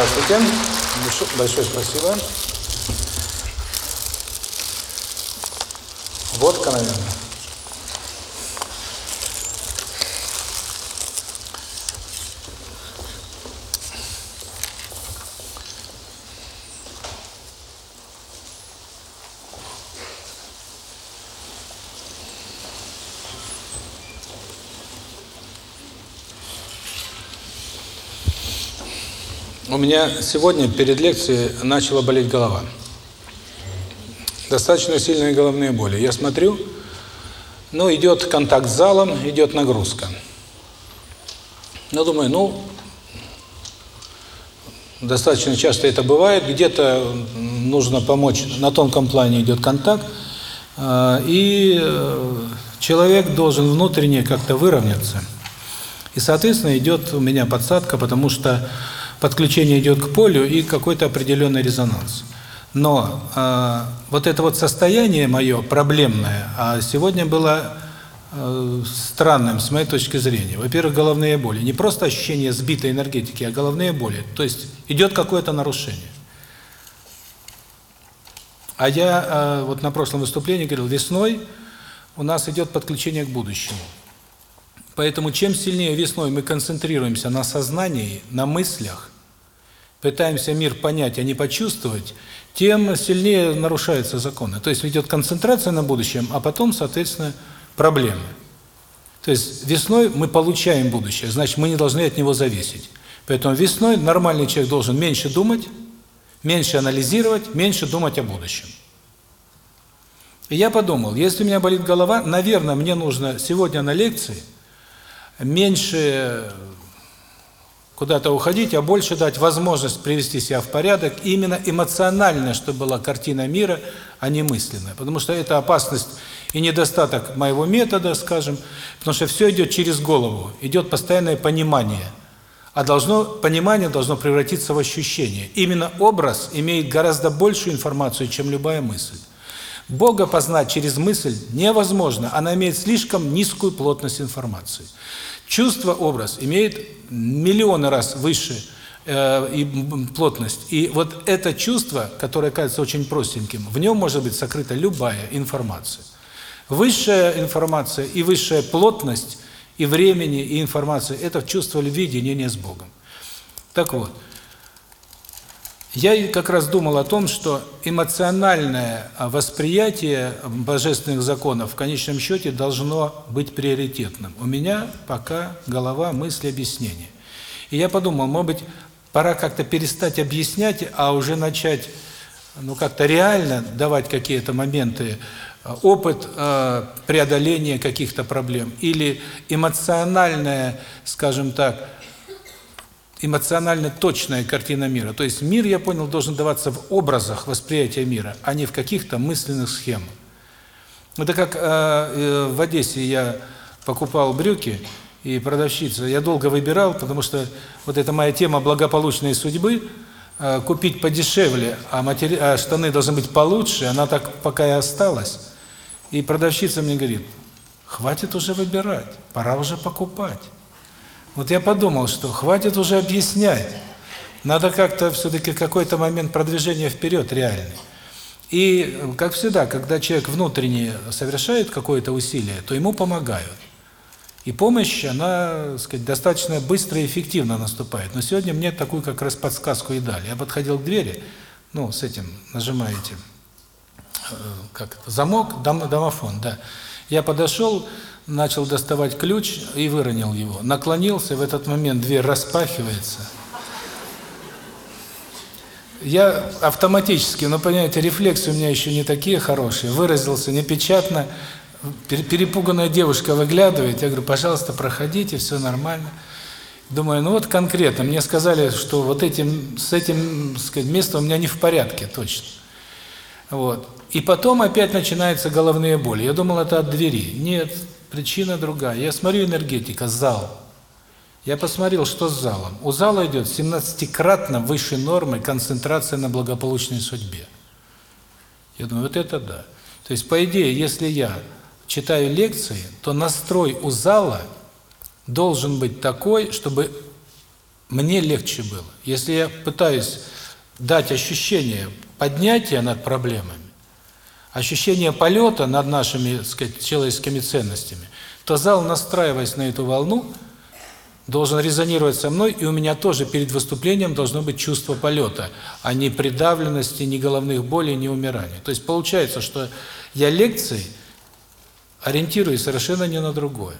Здравствуйте. Большое спасибо. Водка, наверное. У меня сегодня перед лекцией начала болеть голова. Достаточно сильные головные боли. Я смотрю, ну, идет контакт с залом, идет нагрузка. Но думаю, ну, достаточно часто это бывает, где-то нужно помочь, на тонком плане идет контакт, и человек должен внутренне как-то выровняться. И, соответственно, идет у меня подсадка, потому что подключение идет к полю и какой-то определенный резонанс. Но э, вот это вот состояние мое проблемное, а сегодня было э, странным с моей точки зрения. Во-первых, головные боли. Не просто ощущение сбитой энергетики, а головные боли. То есть идет какое-то нарушение. А я э, вот на прошлом выступлении говорил, весной у нас идет подключение к будущему. Поэтому чем сильнее весной мы концентрируемся на сознании, на мыслях, пытаемся мир понять, а не почувствовать, тем сильнее нарушаются законы. То есть идет концентрация на будущем, а потом, соответственно, проблемы. То есть весной мы получаем будущее, значит, мы не должны от него зависеть. Поэтому весной нормальный человек должен меньше думать, меньше анализировать, меньше думать о будущем. И я подумал, если у меня болит голова, наверное, мне нужно сегодня на лекции меньше куда-то уходить, а больше дать возможность привести себя в порядок, именно эмоционально, чтобы была картина мира, а не мысленная. Потому что это опасность и недостаток моего метода, скажем, потому что все идет через голову, идет постоянное понимание. А должно понимание должно превратиться в ощущение. Именно образ имеет гораздо большую информацию, чем любая мысль. Бога познать через мысль невозможно, она имеет слишком низкую плотность информации. Чувство-образ имеет миллионы раз выше э, и плотность. И вот это чувство, которое кажется очень простеньким, в нем может быть сокрыта любая информация. Высшая информация и высшая плотность и времени, и информации – это чувство любви, единения с Богом. Так вот, я как раз думал о том, что эмоциональное восприятие божественных законов в конечном счете должно быть приоритетным. У меня пока голова, мысли, объяснения. И я подумал, может быть, пора как-то перестать объяснять, а уже начать ну как-то реально давать какие-то моменты, опыт э, преодоления каких-то проблем или эмоциональное, скажем так, эмоционально точная картина мира. То есть мир, я понял, должен даваться в образах восприятия мира, а не в каких-то мысленных схемах. Это как э, э, в Одессе я покупал брюки, и продавщица, я долго выбирал, потому что вот эта моя тема благополучной судьбы, э, купить подешевле, а, матери... а штаны должны быть получше, она так пока и осталась. И продавщица мне говорит, хватит уже выбирать, пора уже покупать. Вот я подумал, что хватит уже объяснять. Надо как-то все-таки какой-то момент продвижения вперед реальный. И, как всегда, когда человек внутренне совершает какое-то усилие, то ему помогают. И помощь, она, так сказать, достаточно быстро и эффективно наступает. Но сегодня мне такую как раз подсказку и дали. Я подходил к двери, ну, с этим нажимаете, э, как замок, дом, домофон, да. Я подошел, начал доставать ключ и выронил его. Наклонился, в этот момент дверь распахивается. Я автоматически, но, понимаете, рефлексы у меня еще не такие хорошие, выразился непечатно, перепуганная девушка выглядывает, я говорю, пожалуйста, проходите, все нормально. Думаю, ну вот конкретно, мне сказали, что вот этим, с этим, сказать, местом у меня не в порядке, точно. Вот. И потом опять начинаются головные боли. Я думал, это от двери. Нет, Причина другая. Я смотрю энергетика, зал. Я посмотрел, что с залом. У зала идет 17-кратно выше нормы концентрация на благополучной судьбе. Я думаю, вот это да. То есть, по идее, если я читаю лекции, то настрой у зала должен быть такой, чтобы мне легче было. Если я пытаюсь дать ощущение поднятия над проблемами, ощущение полета над нашими, так сказать, человеческими ценностями, то зал, настраиваясь на эту волну, должен резонировать со мной, и у меня тоже перед выступлением должно быть чувство полета, а не придавленности, ни головных болей, ни умирания. То есть получается, что я лекции ориентируюсь совершенно не на другое.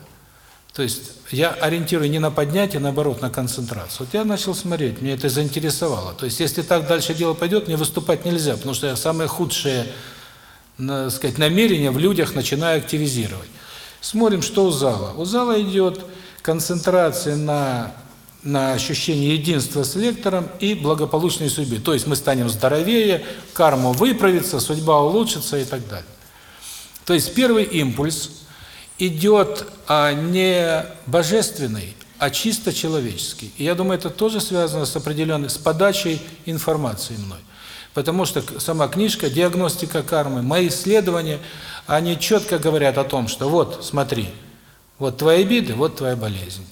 То есть я ориентирую не на поднятие, а наоборот, на концентрацию. Вот я начал смотреть, меня это заинтересовало. То есть если так дальше дело пойдет, мне выступать нельзя, потому что я самое худшее, сказать, намерение в людях начинаю активизировать. Смотрим, что у зала. У зала идет концентрация на на ощущение единства с лектором и благополучной судьбе. То есть мы станем здоровее, карма выправится, судьба улучшится и так далее. То есть первый импульс идет а, не божественный, а чисто человеческий. И я думаю, это тоже связано с определенной, с подачей информации мной. Потому что сама книжка «Диагностика кармы», мои исследования, они четко говорят о том, что вот, смотри, вот твои обиды, вот твоя болезнь.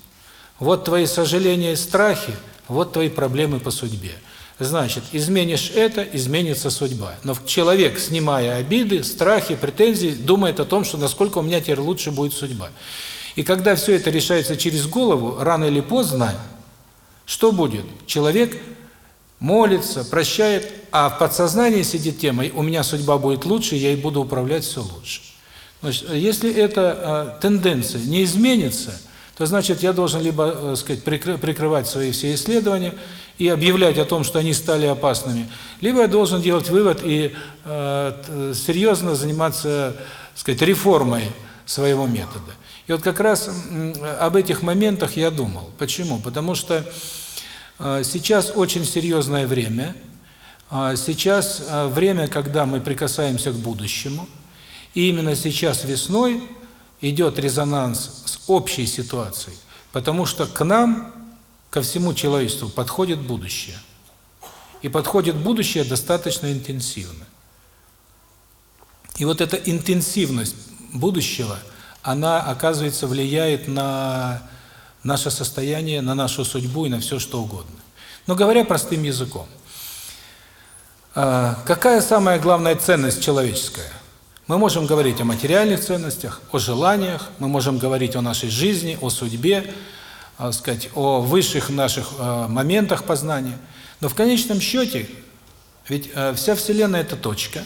Вот твои сожаления и страхи, вот твои проблемы по судьбе. Значит, изменишь это, изменится судьба. Но человек, снимая обиды, страхи, претензии, думает о том, что насколько у меня теперь лучше будет судьба. И когда все это решается через голову, рано или поздно, что будет? Человек молится, прощает, а в подсознании сидит тема «у меня судьба будет лучше, я и буду управлять все лучше». Значит, если эта э, тенденция не изменится, то значит я должен либо, э, сказать, прикрывать свои все исследования и объявлять о том, что они стали опасными, либо я должен делать вывод и э, серьезно заниматься, сказать, реформой своего метода. И вот как раз об этих моментах я думал. Почему? Потому что сейчас очень серьезное время. Э, сейчас э, время, когда мы прикасаемся к будущему. И именно сейчас весной идет резонанс с общей ситуацией, потому что к нам, ко всему человечеству, подходит будущее. И подходит будущее достаточно интенсивно. И вот эта интенсивность будущего, она, оказывается, влияет на наше состояние, на нашу судьбу и на все что угодно. Но говоря простым языком, а, какая самая главная ценность человеческая? Мы можем говорить о материальных ценностях, о желаниях, мы можем говорить о нашей жизни, о судьбе, э, сказать, о высших наших э, моментах познания. Но в конечном счете, ведь э, вся Вселенная – это точка,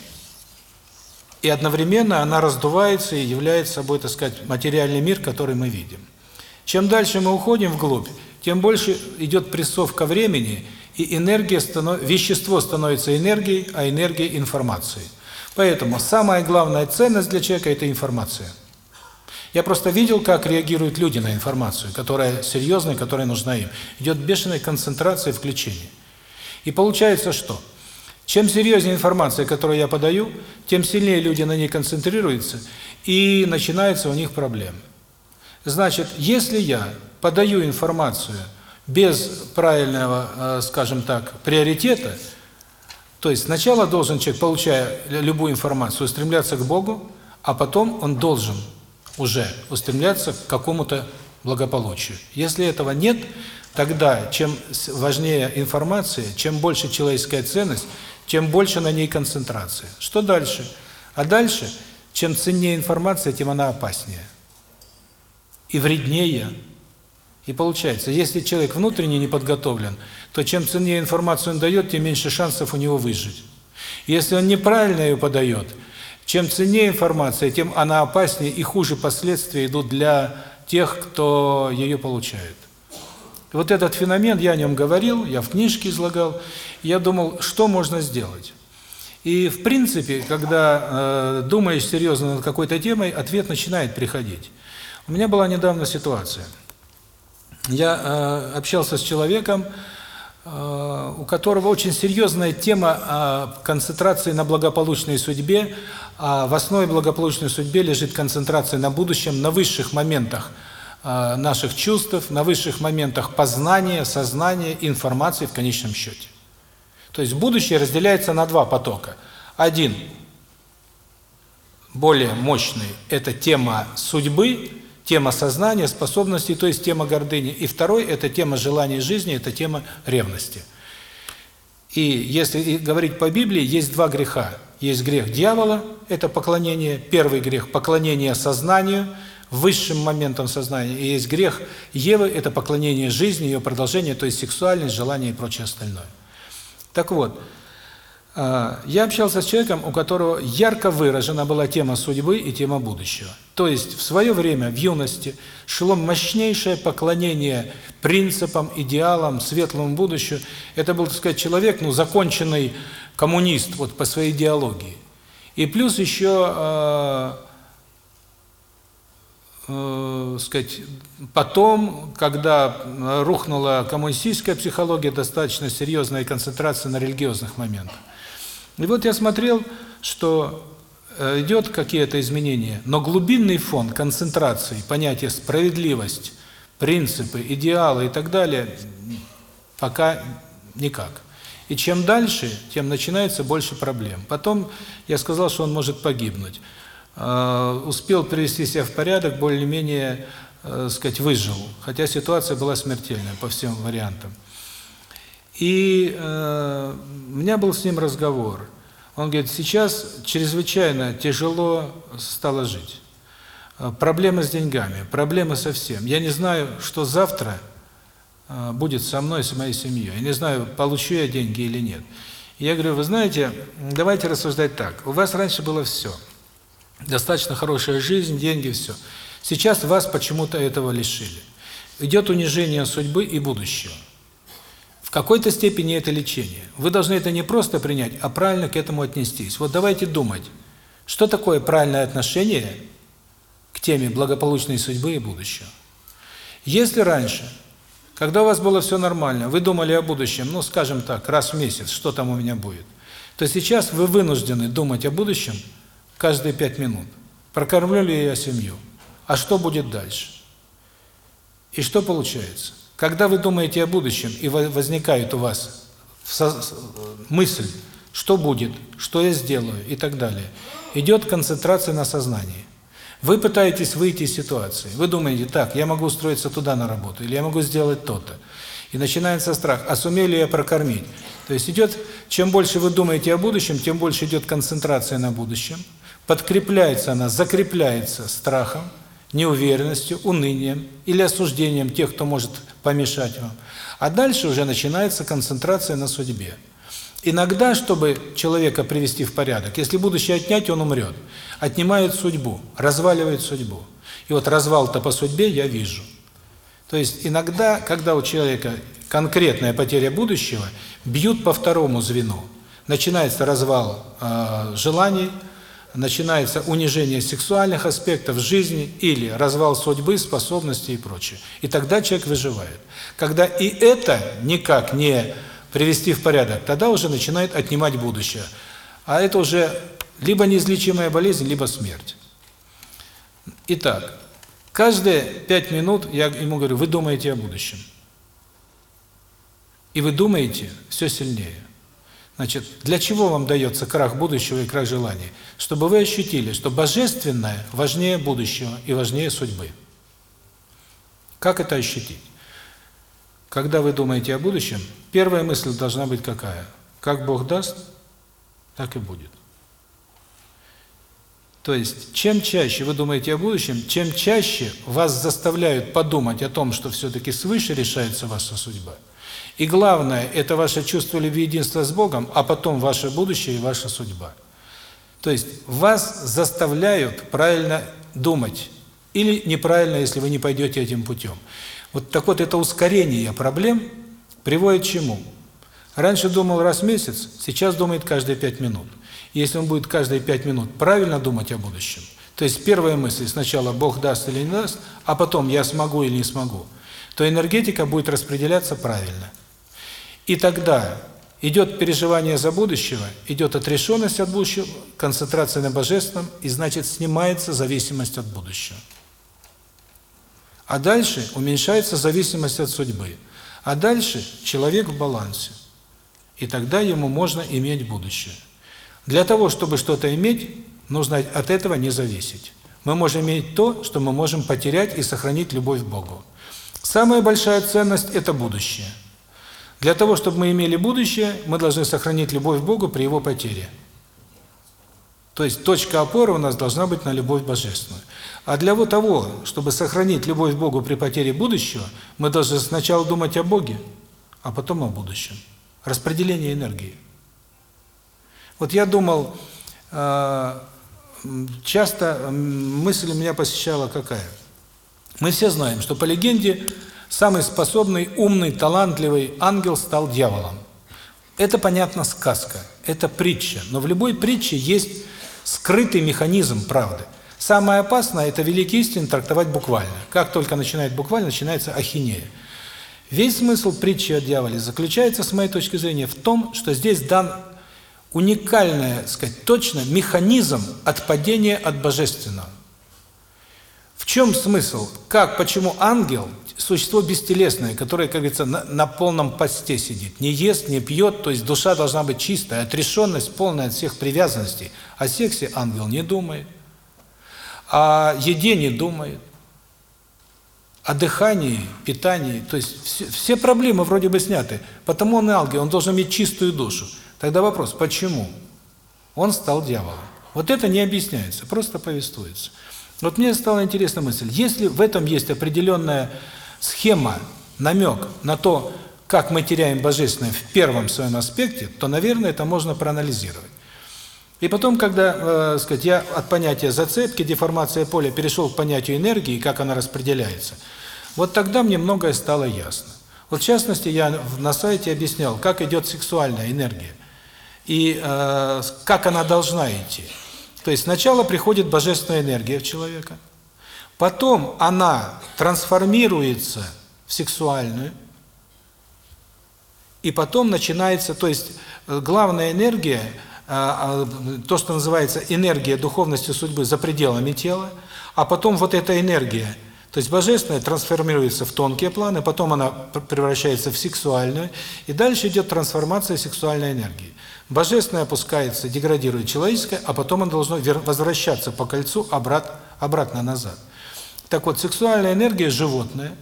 и одновременно она раздувается и является собой, так сказать, материальный мир, который мы видим. Чем дальше мы уходим вглубь, тем больше идет прессовка времени, и энергия станов... вещество становится энергией, а энергия – информацией. Поэтому самая главная ценность для человека – это информация. Я просто видел, как реагируют люди на информацию, которая серьезная, которая нужна им. Идет бешеная концентрация включения. И получается что? Чем серьезнее информация, которую я подаю, тем сильнее люди на ней концентрируются, и начинаются у них проблемы. Значит, если я подаю информацию без правильного, э, скажем так, приоритета – то есть сначала должен человек, получая любую информацию, устремляться к Богу, а потом он должен уже устремляться к какому-то благополучию. Если этого нет, тогда чем важнее информация, чем больше человеческая ценность, тем больше на ней концентрация. Что дальше? А дальше, чем ценнее информация, тем она опаснее. И вреднее. И получается, если человек внутренне не подготовлен, то чем ценнее информацию он дает, тем меньше шансов у него выжить. Если он неправильно ее подает, чем ценнее информация, тем она опаснее и хуже последствия идут для тех, кто ее получает. Вот этот феномен, я о нем говорил, я в книжке излагал, я думал, что можно сделать. И в принципе, когда э, думаешь серьезно над какой-то темой, ответ начинает приходить. У меня была недавно ситуация – я э, общался с человеком, э, у которого очень серьезная тема э, концентрации на благополучной судьбе, а в основе благополучной судьбе лежит концентрация на будущем, на высших моментах э, наших чувств, на высших моментах познания, сознания, информации в конечном счете. То есть будущее разделяется на два потока. Один более мощный – это тема судьбы, тема сознания, способностей, то есть тема гордыни. И второй – это тема желания жизни, это тема ревности. И если говорить по Библии, есть два греха. Есть грех дьявола, это поклонение, первый грех – поклонение сознанию, высшим моментом сознания. И есть грех Евы – это поклонение жизни, ее продолжение, то есть сексуальность, желание и прочее остальное. Так вот, я общался с человеком, у которого ярко выражена была тема судьбы и тема будущего. То есть в свое время, в юности, шло мощнейшее поклонение принципам, идеалам, светлому будущему. Это был, так сказать, человек, ну, законченный коммунист вот по своей идеологии. И плюс еще, э, э, сказать, потом, когда рухнула коммунистическая психология, достаточно серьезная концентрация на религиозных моментах. И вот я смотрел, что э, идет какие-то изменения, но глубинный фон концентрации, понятие справедливость, принципы, идеалы и так далее пока никак. И чем дальше, тем начинается больше проблем. Потом я сказал, что он может погибнуть. Э, успел привести себя в порядок, более-менее, э, сказать, выжил, хотя ситуация была смертельная по всем вариантам. И э, у меня был с ним разговор. Он говорит, сейчас чрезвычайно тяжело стало жить. Э, проблемы с деньгами, проблемы со всем. Я не знаю, что завтра э, будет со мной, с моей семьей. Я не знаю, получу я деньги или нет. я говорю, вы знаете, давайте рассуждать так. У вас раньше было все. Достаточно хорошая жизнь, деньги, все. Сейчас вас почему-то этого лишили. Идет унижение судьбы и будущего какой-то степени это лечение. Вы должны это не просто принять, а правильно к этому отнестись. Вот давайте думать, что такое правильное отношение к теме благополучной судьбы и будущего. Если раньше, когда у вас было все нормально, вы думали о будущем, ну, скажем так, раз в месяц, что там у меня будет, то сейчас вы вынуждены думать о будущем каждые пять минут. Прокормлю ли я семью? А что будет дальше? И что получается? Когда вы думаете о будущем, и возникает у вас мысль, что будет, что я сделаю и так далее, идет концентрация на сознании. Вы пытаетесь выйти из ситуации. Вы думаете, так, я могу устроиться туда на работу, или я могу сделать то-то. И начинается страх, а сумею ли я прокормить? То есть идет, чем больше вы думаете о будущем, тем больше идет концентрация на будущем. Подкрепляется она, закрепляется страхом, неуверенностью, унынием или осуждением тех, кто может помешать вам. А дальше уже начинается концентрация на судьбе. Иногда, чтобы человека привести в порядок, если будущее отнять, он умрет. Отнимает судьбу, разваливает судьбу. И вот развал-то по судьбе я вижу. То есть иногда, когда у человека конкретная потеря будущего, бьют по второму звену. Начинается развал э, желаний, начинается унижение сексуальных аспектов жизни или развал судьбы, способностей и прочее. И тогда человек выживает. Когда и это никак не привести в порядок, тогда уже начинает отнимать будущее. А это уже либо неизлечимая болезнь, либо смерть. Итак, каждые пять минут я ему говорю, вы думаете о будущем. И вы думаете все сильнее. Значит, для чего вам дается крах будущего и крах желаний? Чтобы вы ощутили, что божественное важнее будущего и важнее судьбы. Как это ощутить? Когда вы думаете о будущем, первая мысль должна быть какая? Как Бог даст, так и будет. То есть, чем чаще вы думаете о будущем, чем чаще вас заставляют подумать о том, что все-таки свыше решается ваша судьба – и главное – это ваше чувство любви единства с Богом, а потом ваше будущее и ваша судьба. То есть вас заставляют правильно думать. Или неправильно, если вы не пойдете этим путем. Вот так вот это ускорение проблем приводит к чему? Раньше думал раз в месяц, сейчас думает каждые пять минут. Если он будет каждые пять минут правильно думать о будущем, то есть первая мысль сначала Бог даст или не даст, а потом я смогу или не смогу, то энергетика будет распределяться правильно. И тогда идет переживание за будущего, идет отрешенность от будущего, концентрация на божественном, и значит снимается зависимость от будущего. А дальше уменьшается зависимость от судьбы. А дальше человек в балансе. И тогда ему можно иметь будущее. Для того, чтобы что-то иметь, нужно от этого не зависеть. мы можем иметь то, что мы можем потерять и сохранить любовь к Богу. Самая большая ценность – это будущее. Для того, чтобы мы имели будущее, мы должны сохранить любовь к Богу при Его потере. То есть точка опоры у нас должна быть на любовь божественную. А для того, чтобы сохранить любовь к Богу при потере будущего, мы должны сначала думать о Боге, а потом о будущем. Распределение энергии. Вот я думал, э, часто мысль у меня посещала какая? Мы все знаем, что по легенде самый способный, умный, талантливый ангел стал дьяволом. Это, понятно, сказка, это притча, но в любой притче есть скрытый механизм правды. Самое опасное – это великие истины трактовать буквально. Как только начинает буквально, начинается ахинея. Весь смысл притчи о дьяволе заключается, с моей точки зрения, в том, что здесь дан уникальный, сказать, точно механизм отпадения от божественного. В чем смысл? Как, почему ангел – существо бестелесное, которое, как говорится, на, на полном посте сидит, не ест, не пьет, то есть душа должна быть чистая, отрешенность полная от всех привязанностей. О сексе ангел не думает, о еде не думает, о дыхании, питании, то есть все, все проблемы вроде бы сняты. Потому он ангел, он должен иметь чистую душу. Тогда вопрос, почему? Он стал дьяволом. Вот это не объясняется, просто повествуется. Вот мне стала интересна мысль, если в этом есть определенная схема, намек на то, как мы теряем Божественное в первом своем аспекте, то, наверное, это можно проанализировать. И потом, когда, э, сказать, я от понятия зацепки, деформация поля перешел к понятию энергии, как она распределяется, вот тогда мне многое стало ясно. Вот в частности, я на сайте объяснял, как идет сексуальная энергия и э, как она должна идти. То есть сначала приходит божественная энергия в человека, потом она трансформируется в сексуальную, и потом начинается, то есть э, главная энергия – а, а, то, что называется энергия духовности судьбы за пределами тела, а потом вот эта энергия, то есть божественная трансформируется в тонкие планы, потом она превращается в сексуальную, и дальше идет трансформация сексуальной энергии. Божественное опускается, деградирует человеческое, а потом оно должно возвращаться по кольцу обратно, обратно назад. Так вот, сексуальная энергия животная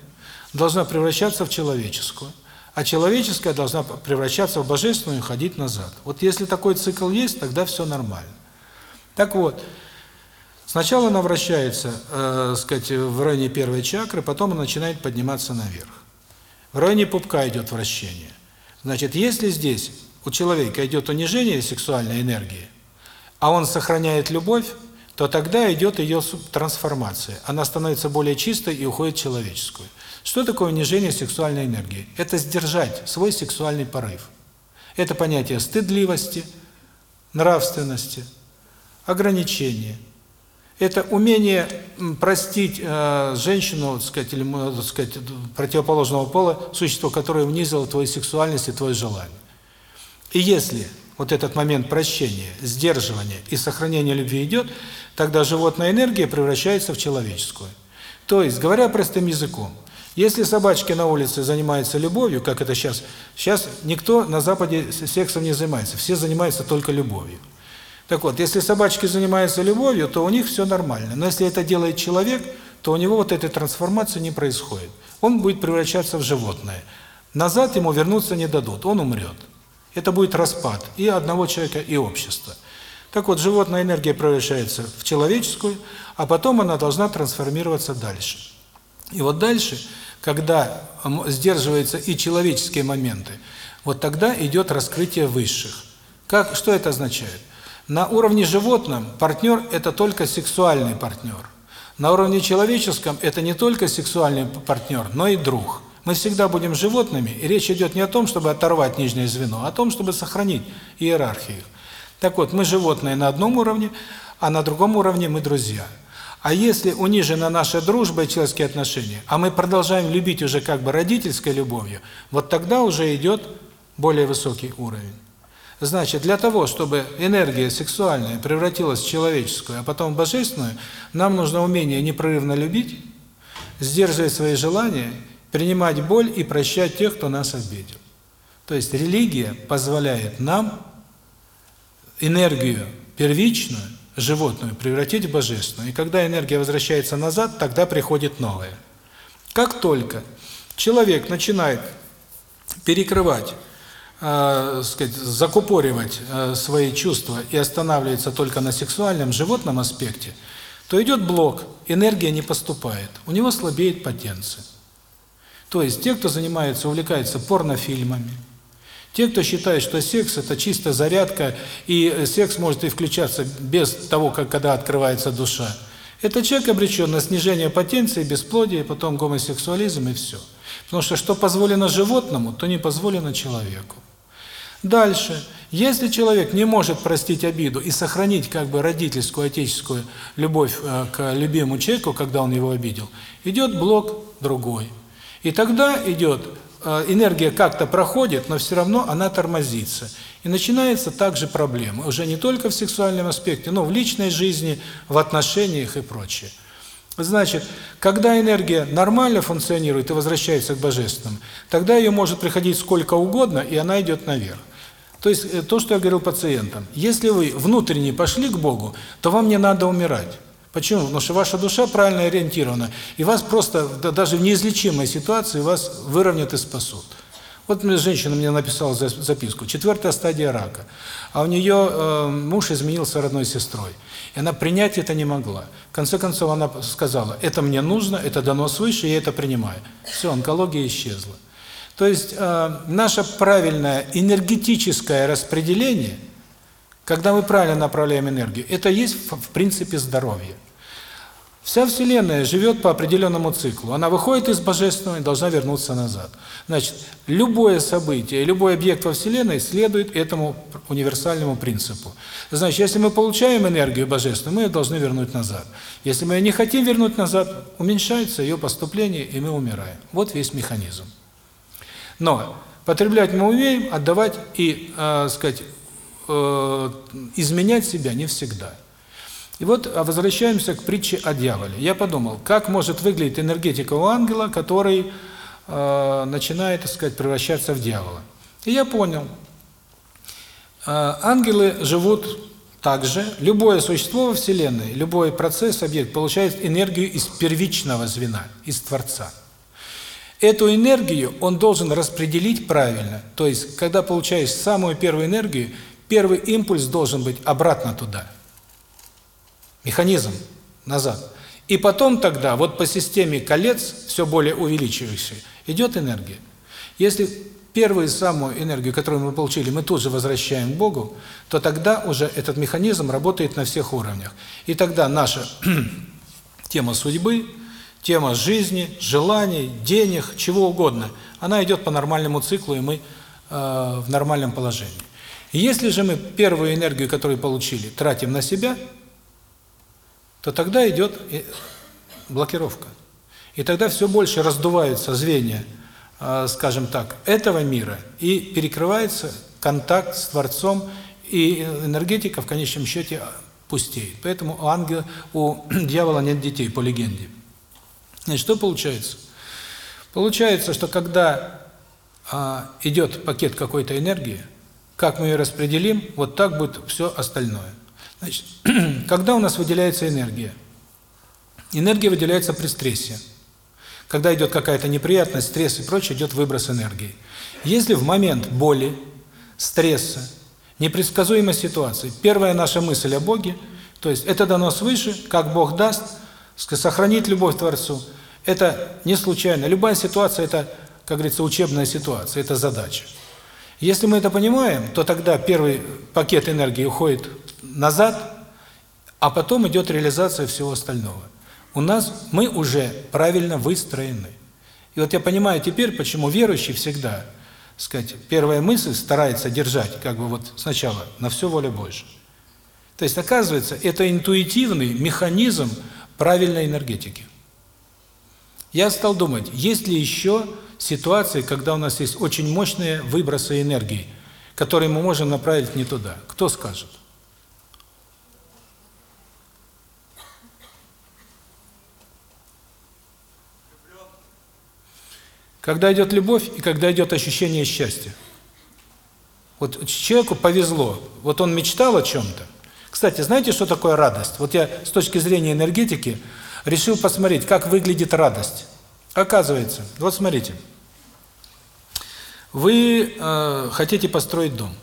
должна превращаться в человеческую а человеческая должна превращаться в божественную и ходить назад. Вот если такой цикл есть, тогда все нормально. Так вот, сначала она вращается, э, сказать, в районе первой чакры, потом она начинает подниматься наверх. В районе пупка идет вращение. Значит, если здесь у человека идет унижение сексуальной энергии, а он сохраняет любовь, то тогда идет ее трансформация. Она становится более чистой и уходит в человеческую. Что такое унижение сексуальной энергии? Это сдержать свой сексуальный порыв. Это понятие стыдливости, нравственности, ограничения. Это умение простить э, женщину, так сказать, или, так сказать, противоположного пола, существо, которое унизило твою сексуальность и твое желание. И если вот этот момент прощения, сдерживания и сохранения любви идет, тогда животная энергия превращается в человеческую. То есть, говоря простым языком, если собачки на улице занимаются любовью, как это сейчас, сейчас никто на Западе сексом не занимается, все занимаются только любовью. Так вот, если собачки занимаются любовью, то у них все нормально. Но если это делает человек, то у него вот этой трансформации не происходит. Он будет превращаться в животное. Назад ему вернуться не дадут, он умрет. Это будет распад и одного человека, и общества. Так вот, животная энергия превращается в человеческую, а потом она должна трансформироваться дальше. И вот дальше, когда сдерживаются и человеческие моменты, вот тогда идет раскрытие высших. Как, что это означает? На уровне животном партнер – это только сексуальный партнер. На уровне человеческом это не только сексуальный партнер, но и друг. Мы всегда будем животными, и речь идет не о том, чтобы оторвать нижнее звено, а о том, чтобы сохранить иерархию. Так вот, мы животные на одном уровне, а на другом уровне мы друзья. А если унижена наша дружба и человеческие отношения, а мы продолжаем любить уже как бы родительской любовью, вот тогда уже идет более высокий уровень. Значит, для того, чтобы энергия сексуальная превратилась в человеческую, а потом в божественную, нам нужно умение непрерывно любить, сдерживать свои желания, принимать боль и прощать тех, кто нас обидел. То есть религия позволяет нам энергию первичную животную превратить в божественную. И когда энергия возвращается назад, тогда приходит новая. Как только человек начинает перекрывать, э, сказать, закупоривать э, свои чувства и останавливается только на сексуальном, животном аспекте, то идет блок, энергия не поступает, у него слабеет потенция. То есть те, кто занимается, увлекается порнофильмами, те, кто считает, что секс – это чисто зарядка, и секс может и включаться без того, как когда открывается душа, это человек обречен на снижение потенции, бесплодие, потом гомосексуализм и все. Потому что что позволено животному, то не позволено человеку. Дальше. Если человек не может простить обиду и сохранить как бы родительскую, отеческую любовь э, к любимому человеку, когда он его обидел, идет блок другой. И тогда идет Э, энергия как-то проходит, но все равно она тормозится. И начинается также проблема, уже не только в сексуальном аспекте, но в личной жизни, в отношениях и прочее. Значит, когда энергия нормально функционирует и возвращается к божественному, тогда ее может приходить сколько угодно, и она идет наверх. То есть, э, то, что я говорил пациентам, если вы внутренне пошли к Богу, то вам не надо умирать. Почему? Потому что ваша душа правильно ориентирована, и вас просто, даже в неизлечимой ситуации, вас выровнят и спасут. Вот мне женщина мне написала записку, четвертая стадия рака, а у нее э, муж изменился родной сестрой, и она принять это не могла. В конце концов она сказала, это мне нужно, это дано свыше, я это принимаю. Все, онкология исчезла. То есть э, наше правильное энергетическое распределение – когда мы правильно направляем энергию, это есть в принципе здоровье. Вся Вселенная живет по определенному циклу. Она выходит из Божественного и должна вернуться назад. Значит, любое событие, любой объект во Вселенной следует этому универсальному принципу. Значит, если мы получаем энергию Божественную, мы ее должны вернуть назад. Если мы ее не хотим вернуть назад, уменьшается ее поступление, и мы умираем. Вот весь механизм. Но потреблять мы умеем, отдавать и, э, сказать, э, изменять себя не всегда. И вот а возвращаемся к притче о дьяволе. Я подумал, как может выглядеть энергетика у ангела, который э, начинает, так сказать, превращаться в дьявола. И я понял, э, ангелы живут также, любое существо во Вселенной, любой процесс, объект получает энергию из первичного звена, из Творца. Эту энергию он должен распределить правильно. То есть, когда получаешь самую первую энергию, первый импульс должен быть обратно туда. Механизм назад. И потом тогда, вот по системе колец, все более увеличивающей, идет энергия. Если первую самую энергию, которую мы получили, мы тут же возвращаем Богу, то тогда уже этот механизм работает на всех уровнях. И тогда наша тема судьбы, тема жизни, желаний, денег, чего угодно, она идет по нормальному циклу, и мы э, в нормальном положении. Если же мы первую энергию, которую получили, тратим на себя, то тогда идет блокировка. И тогда все больше раздуваются звенья, а, скажем так, этого мира, и перекрывается контакт с Творцом, и энергетика в конечном счете пустеет. Поэтому у ангела, у дьявола нет детей, по легенде. Значит, что получается? Получается, что когда а, идет пакет какой-то энергии, как мы ее распределим, вот так будет все остальное. Значит, когда у нас выделяется энергия? Энергия выделяется при стрессе. Когда идет какая-то неприятность, стресс и прочее, идет выброс энергии. Если в момент боли, стресса, непредсказуемой ситуации, первая наша мысль о Боге, то есть это дано свыше, как Бог даст, сохранить любовь к Творцу, это не случайно. Любая ситуация – это, как говорится, учебная ситуация, это задача. Если мы это понимаем, то тогда первый пакет энергии уходит назад, а потом идет реализация всего остального. У нас мы уже правильно выстроены. И вот я понимаю теперь, почему верующий всегда, сказать, первая мысль старается держать, как бы вот сначала, на все воля Божья. То есть, оказывается, это интуитивный механизм правильной энергетики. Я стал думать, есть ли еще ситуации, когда у нас есть очень мощные выбросы энергии, которые мы можем направить не туда. Кто скажет? Когда идет любовь и когда идет ощущение счастья. Вот человеку повезло, вот он мечтал о чем-то, Кстати, знаете, что такое радость? Вот я с точки зрения энергетики решил посмотреть, как выглядит радость. Оказывается, вот смотрите. Вы э, хотите построить дом.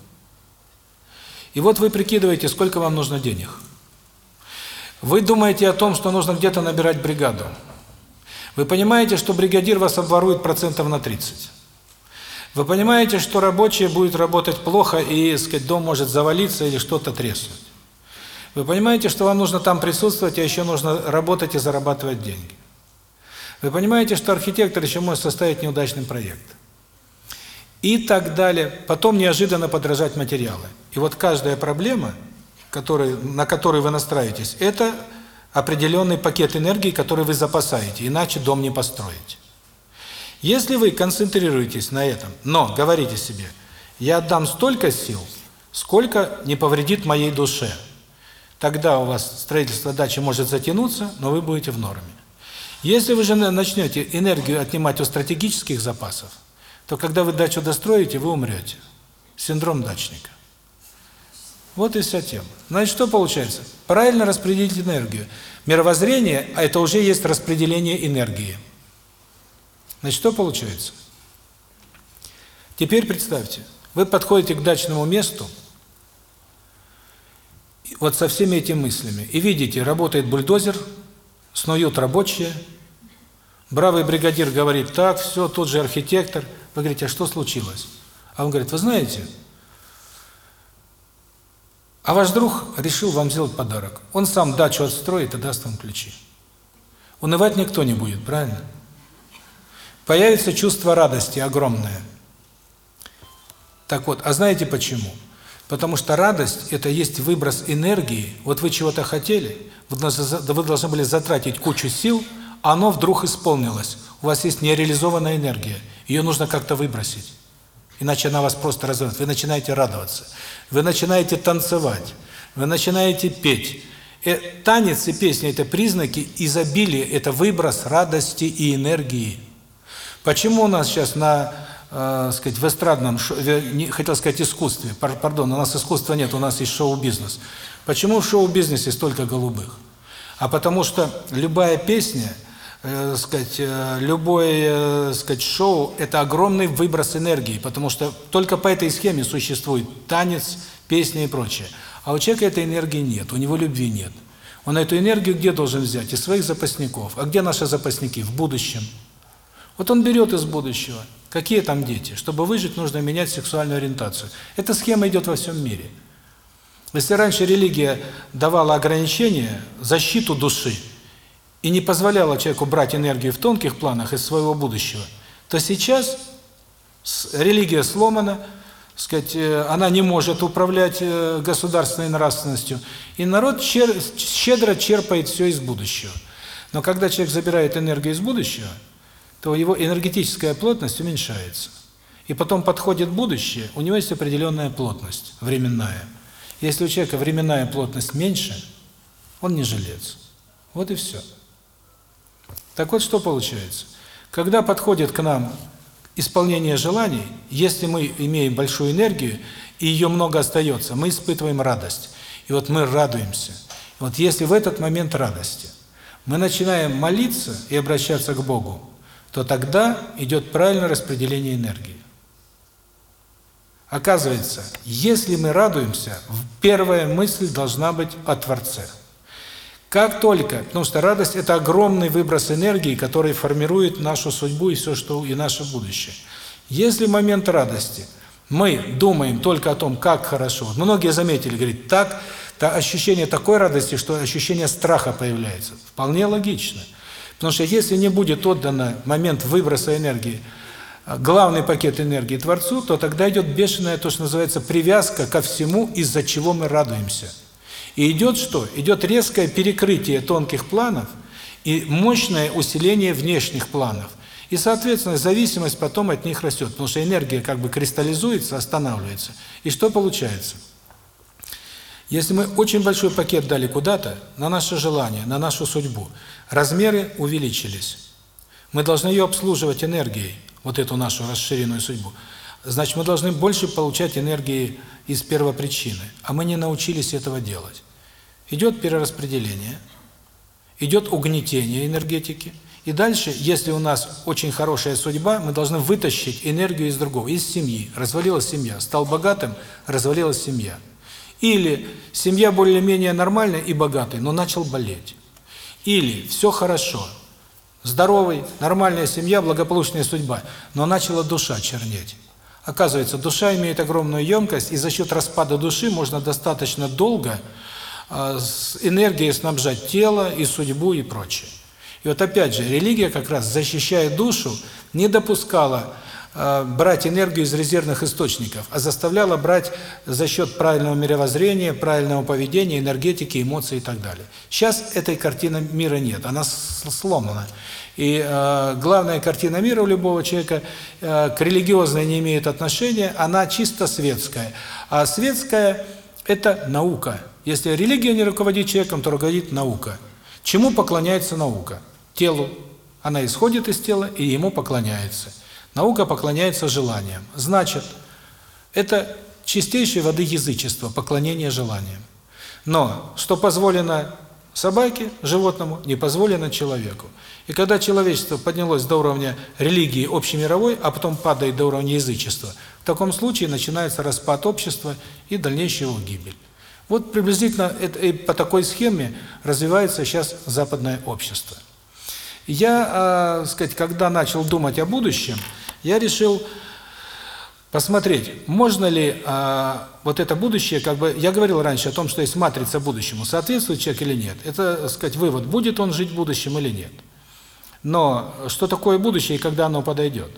И вот вы прикидываете, сколько вам нужно денег. Вы думаете о том, что нужно где-то набирать бригаду. Вы понимаете, что бригадир вас обворует процентов на 30. Вы понимаете, что рабочие будут работать плохо и, сказать, дом может завалиться или что-то треснуть. Вы понимаете, что вам нужно там присутствовать, а еще нужно работать и зарабатывать деньги. Вы понимаете, что архитектор еще может составить неудачный проект. И так далее. Потом неожиданно подражать материалы. И вот каждая проблема, который, на которую вы настраиваетесь, это определенный пакет энергии, который вы запасаете, иначе дом не построите. Если вы концентрируетесь на этом, но говорите себе, я отдам столько сил, сколько не повредит моей душе, тогда у вас строительство дачи может затянуться, но вы будете в норме. Если вы же начнете энергию отнимать у стратегических запасов, то когда вы дачу достроите, вы умрете. Синдром дачника. Вот и вся тема. Значит, что получается? Правильно распределить энергию. Мировоззрение, а это уже есть распределение энергии. Значит, что получается? Теперь представьте, вы подходите к дачному месту, вот со всеми этими мыслями, и видите, работает бульдозер, снуют рабочие, бравый бригадир говорит, так, все, тут же архитектор. Вы говорите, а что случилось? А он говорит, вы знаете, а ваш друг решил вам сделать подарок. Он сам дачу отстроит и даст вам ключи. Унывать никто не будет, правильно? Появится чувство радости огромное. Так вот, а знаете почему? Потому что радость – это есть выброс энергии. Вот вы чего-то хотели, вы должны были затратить кучу сил, а оно вдруг исполнилось. У вас есть нереализованная энергия, ее нужно как-то выбросить. Иначе она вас просто разрывает. Вы начинаете радоваться, вы начинаете танцевать, вы начинаете петь. И э, танец и песня – это признаки изобилия, это выброс радости и энергии. Почему у нас сейчас на, э, сказать, в эстрадном, хотел сказать искусстве, пардон, у нас искусства нет, у нас есть шоу-бизнес. Почему в шоу-бизнесе столько голубых? А потому что любая песня, э, сказать, э, любое, э, сказать, шоу это огромный выброс энергии, потому что только по этой схеме существует танец, песня и прочее. А у человека этой энергии нет, у него любви нет. Он эту энергию где должен взять? Из своих запасников. А где наши запасники? В будущем. Вот он берет из будущего. Какие там дети? Чтобы выжить, нужно менять сексуальную ориентацию. Эта схема идет во всем мире. Если раньше религия давала ограничения, защиту души, и не позволяла человеку брать энергию в тонких планах из своего будущего, то сейчас религия сломана, сказать, э, она не может управлять э, государственной нравственностью, и народ щедро черпает все из будущего. Но когда человек забирает энергию из будущего, то его энергетическая плотность уменьшается. И потом подходит будущее, у него есть определенная плотность временная. Если у человека временная плотность меньше, он не жилец. Вот и все. Так вот, что получается? Когда подходит к нам исполнение желаний, если мы имеем большую энергию, и ее много остается, мы испытываем радость. И вот мы радуемся. Вот если в этот момент радости мы начинаем молиться и обращаться к Богу, то тогда идет правильное распределение энергии. Оказывается, если мы радуемся, первая мысль должна быть о Творце. Как только, потому что радость – это огромный выброс энергии, который формирует нашу судьбу и все, что и наше будущее. Если момент радости мы думаем только о том, как хорошо, многие заметили, говорит, так, то ощущение такой радости, что ощущение страха появляется. Вполне логично. Потому что если не будет отдано момент выброса энергии, а, главный пакет энергии Творцу, то тогда идет бешеная, то, что называется, привязка ко всему, из-за чего мы радуемся. И идет что? Идет резкое перекрытие тонких планов и мощное усиление внешних планов. И, соответственно, зависимость потом от них растет, потому что энергия как бы кристаллизуется, останавливается. И что получается? Если мы очень большой пакет дали куда-то, на наше желание, на нашу судьбу, размеры увеличились. Мы должны ее обслуживать энергией, вот эту нашу расширенную судьбу. Значит, мы должны больше получать энергии из первопричины, а мы не научились этого делать. Идет перераспределение, идет угнетение энергетики, и дальше, если у нас очень хорошая судьба, мы должны вытащить энергию из другого, из семьи. Развалилась семья, стал богатым, развалилась семья. Или семья более-менее нормальная и богатая, но начал болеть. Или все хорошо, здоровый, нормальная семья, благополучная судьба, но начала душа чернеть. Оказывается, душа имеет огромную емкость, и за счет распада души можно достаточно долго с энергией снабжать тело и судьбу и прочее. И вот опять же, религия как раз, защищая душу, не допускала э, брать энергию из резервных источников, а заставляла брать за счет правильного мировоззрения, правильного поведения, энергетики, эмоций и так далее. Сейчас этой картины мира нет, она сломана. И э, главная картина мира у любого человека э, к религиозной не имеет отношения, она чисто светская. А светская – это наука. Если религия не руководит человеком, то руководит наука. Чему поклоняется наука? Телу. Она исходит из тела и ему поклоняется. Наука поклоняется желаниям. Значит, это чистейшей воды язычество, поклонение желаниям. Но что позволено собаке, животному, не позволено человеку. И когда человечество поднялось до уровня религии общемировой, а потом падает до уровня язычества, в таком случае начинается распад общества и дальнейшая его гибель. Вот приблизительно это, и по такой схеме развивается сейчас западное общество. Я, э, сказать, когда начал думать о будущем, я решил посмотреть, можно ли э, вот это будущее, как бы, я говорил раньше о том, что есть матрица будущему, соответствует человек или нет. Это, сказать, вывод, будет он жить в будущем или нет. Но что такое будущее и когда оно подойдет?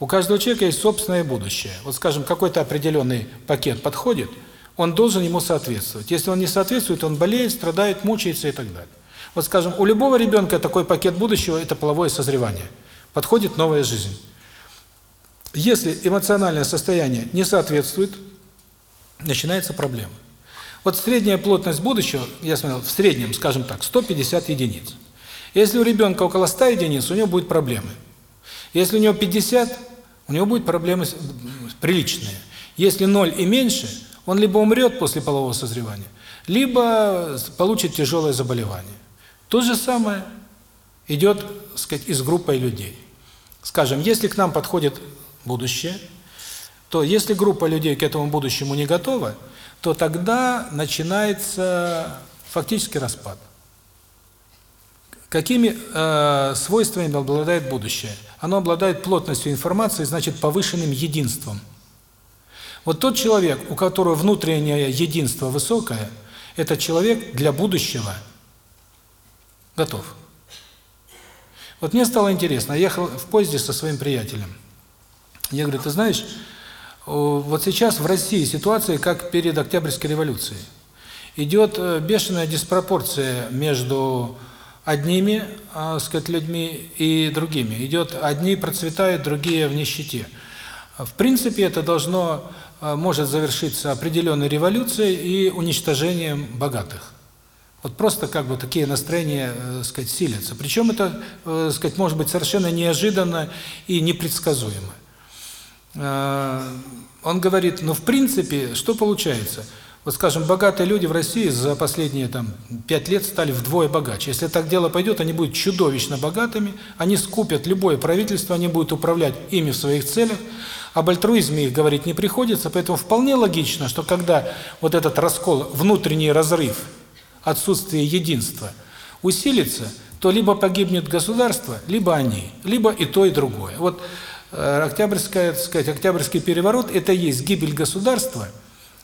У каждого человека есть собственное будущее. Вот, скажем, какой-то определенный пакет подходит – он должен ему соответствовать. Если он не соответствует, он болеет, страдает, мучается и так далее. Вот скажем, у любого ребенка такой пакет будущего – это половое созревание. Подходит новая жизнь. Если эмоциональное состояние не соответствует, начинается проблема. Вот средняя плотность будущего, я смотрел, в среднем, скажем так, 150 единиц. Если у ребенка около 100 единиц, у него будут проблемы. Если у него 50, у него будут проблемы приличные. Если 0 и меньше, он либо умрет после полового созревания, либо получит тяжелое заболевание. То же самое идет, так сказать, и с группой людей. Скажем, если к нам подходит будущее, то если группа людей к этому будущему не готова, то тогда начинается фактически распад. Какими э, свойствами обладает будущее? Оно обладает плотностью информации, значит, повышенным единством – вот тот человек, у которого внутреннее единство высокое, этот человек для будущего готов. Вот мне стало интересно, я ехал в поезде со своим приятелем. Я говорю, ты знаешь, вот сейчас в России ситуация как перед Октябрьской революцией. Идет э, бешеная диспропорция между одними, так сказать, людьми и другими. Идет одни процветают, другие в нищете. В принципе, это должно может завершиться определенной революцией и уничтожением богатых. Вот просто как бы такие настроения, э, сказать, силятся. Причем это, э, сказать, может быть совершенно неожиданно и непредсказуемо. Э, он говорит, ну в принципе, что получается? Вот скажем, богатые люди в России за последние там пять лет стали вдвое богаче. Если так дело пойдет, они будут чудовищно богатыми, они скупят любое правительство, они будут управлять ими в своих целях, об альтруизме их говорить не приходится, поэтому вполне логично, что когда вот этот раскол, внутренний разрыв, отсутствие единства усилится, то либо погибнет государство, либо они, либо и то, и другое. Вот э, Октябрьская, так сказать, Октябрьский переворот – это есть гибель государства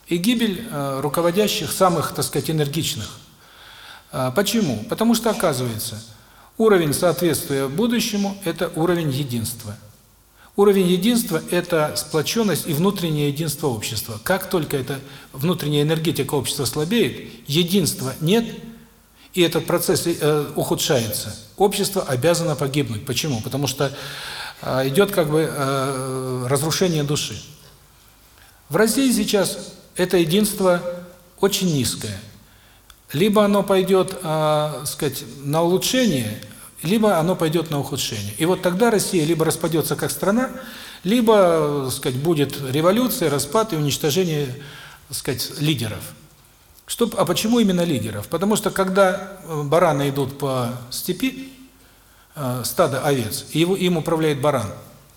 и гибель э, руководящих, самых, так сказать, энергичных. А, почему? Потому что, оказывается, уровень соответствия будущему – это уровень единства – Уровень единства – это сплоченность и внутреннее единство общества. Как только эта внутренняя энергетика общества слабеет, единства нет, и этот процесс э, ухудшается, общество обязано погибнуть. Почему? Потому что э, идет как бы э, разрушение души. В России сейчас это единство очень низкое. Либо оно пойдет, э, сказать, на улучшение, либо оно пойдет на ухудшение. И вот тогда Россия либо распадется как страна, либо, сказать, будет революция, распад и уничтожение, сказать, лидеров. Что, а почему именно лидеров? Потому что когда э, бараны идут по степи, э, стадо овец, и его, им управляет баран,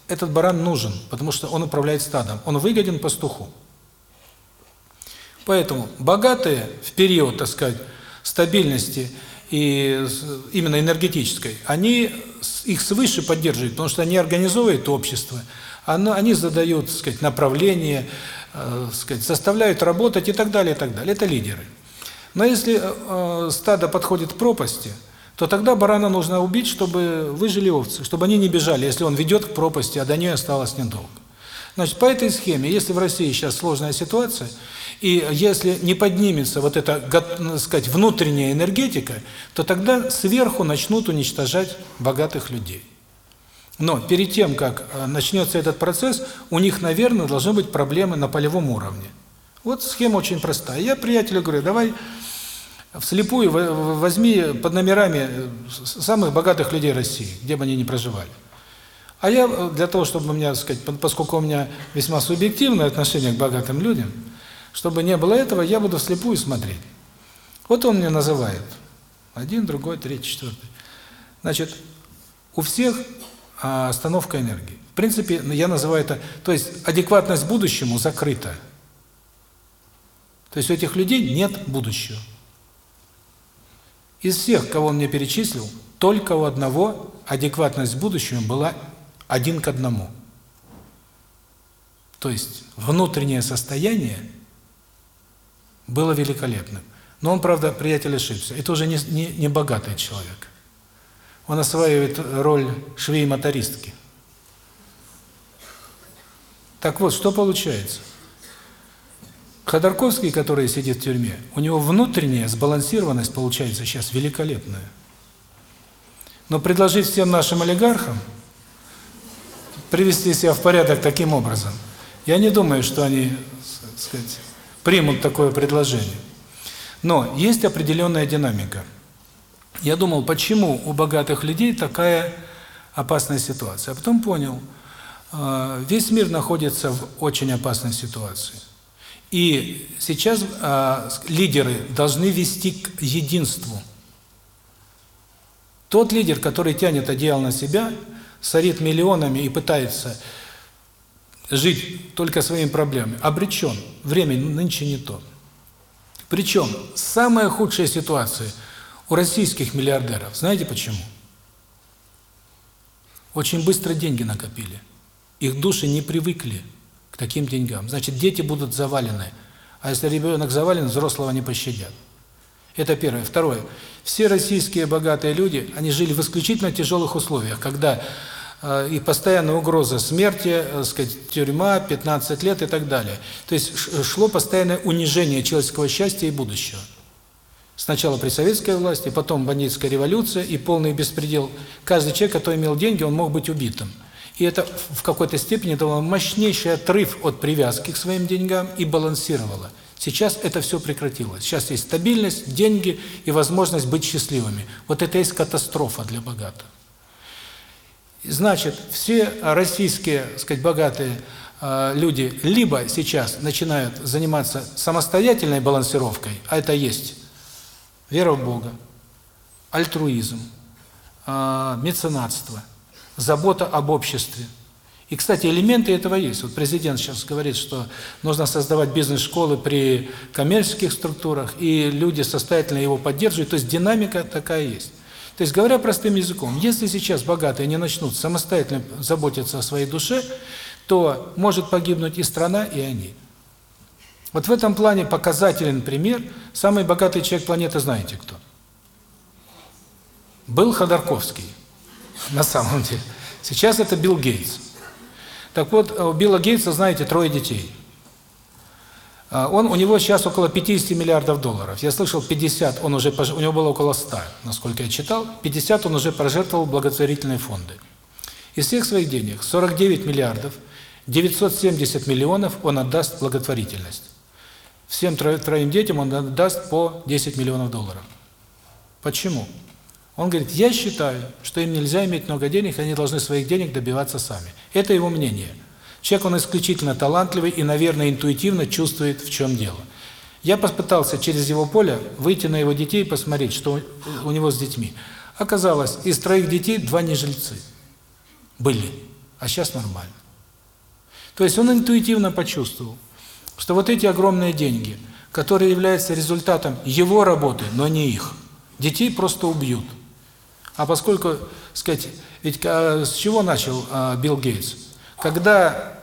этот баран нужен, потому что он управляет стадом, он выгоден пастуху. Поэтому богатые в период, так сказать, стабильности и именно энергетической, они их свыше поддерживают, потому что они организовывают общество, они задают, так сказать, направление, э, сказать, заставляют работать и так далее, и так далее. Это лидеры. Но если э, стадо подходит к пропасти, то тогда барана нужно убить, чтобы выжили овцы, чтобы они не бежали, если он ведет к пропасти, а до нее осталось недолго. Значит, по этой схеме, если в России сейчас сложная ситуация, и если не поднимется вот эта, так сказать, внутренняя энергетика, то тогда сверху начнут уничтожать богатых людей. Но перед тем, как э, начнется этот процесс, у них, наверное, должны быть проблемы на полевом уровне. Вот схема очень простая. Я приятелю говорю, давай вслепую возьми под номерами э, самых богатых людей России, где бы они ни проживали. А я э, для того, чтобы у меня, сказать, поскольку у меня весьма субъективное отношение к богатым людям, чтобы не было этого, я буду вслепую смотреть. Вот он мне называет. Один, другой, третий, четвертый. Значит, у всех а, остановка энергии. В принципе, я называю это, то есть адекватность будущему закрыта. То есть у этих людей нет будущего. Из всех, кого он мне перечислил, только у одного адекватность будущего была один к одному. То есть внутреннее состояние было великолепным. Но он, правда, приятель ошибся. Это уже не, не, не богатый человек. Он осваивает роль швей-мотористки. Так вот, что получается? Ходорковский, который сидит в тюрьме, у него внутренняя сбалансированность получается сейчас великолепная. Но предложить всем нашим олигархам привести себя в порядок таким образом, я не думаю, что они, так сказать, примут такое предложение. Но есть определенная динамика. Я думал, почему у богатых людей такая опасная ситуация. А потом понял, э, весь мир находится в очень опасной ситуации. И сейчас э, лидеры должны вести к единству. Тот лидер, который тянет одеяло на себя, сорит миллионами и пытается жить только своими проблемами, обречен. Время нынче не то. Причем самая худшая ситуация – у российских миллиардеров. Знаете почему? Очень быстро деньги накопили. Их души не привыкли к таким деньгам. Значит, дети будут завалены. А если ребенок завален, взрослого не пощадят. Это первое. Второе. Все российские богатые люди, они жили в исключительно тяжелых условиях, когда э, и постоянная угроза смерти, э, сказать, тюрьма, 15 лет и так далее. То есть шло постоянное унижение человеческого счастья и будущего. Сначала при советской власти, потом бандитская революция и полный беспредел. Каждый человек, который имел деньги, он мог быть убитым. И это в какой-то степени давало мощнейший отрыв от привязки к своим деньгам и балансировало. Сейчас это все прекратилось. Сейчас есть стабильность, деньги и возможность быть счастливыми. Вот это есть катастрофа для богатых. Значит, все российские, сказать, богатые э, люди либо сейчас начинают заниматься самостоятельной балансировкой, а это есть вера в Бога, альтруизм, э, меценатство, забота об обществе. И, кстати, элементы этого есть. Вот президент сейчас говорит, что нужно создавать бизнес-школы при коммерческих структурах, и люди состоятельно его поддерживают, то есть динамика такая есть. То есть, говоря простым языком, если сейчас богатые не начнут самостоятельно заботиться о своей душе, то может погибнуть и страна, и они. Вот в этом плане показателен пример. Самый богатый человек планеты знаете кто? Был Ходорковский, на самом деле. Сейчас это Билл Гейтс. Так вот, у Билла Гейтса, знаете, трое детей. А, он, у него сейчас около 50 миллиардов долларов. Я слышал, 50 он уже, у него было около 100, насколько я читал. 50 он уже пожертвовал в благотворительные фонды. Из всех своих денег 49 миллиардов, 970 миллионов он отдаст благотворительность. Всем троим детям он даст по 10 миллионов долларов. Почему? Он говорит, я считаю, что им нельзя иметь много денег, они должны своих денег добиваться сами. Это его мнение. Человек, он исключительно талантливый и, наверное, интуитивно чувствует, в чем дело. Я попытался через его поле выйти на его детей и посмотреть, что у него с детьми. Оказалось, из троих детей два не жильцы были, а сейчас нормально. То есть он интуитивно почувствовал, что вот эти огромные деньги, которые являются результатом его работы, но не их, детей просто убьют. А поскольку, сказать, ведь а, с чего начал а, Билл Гейтс? Когда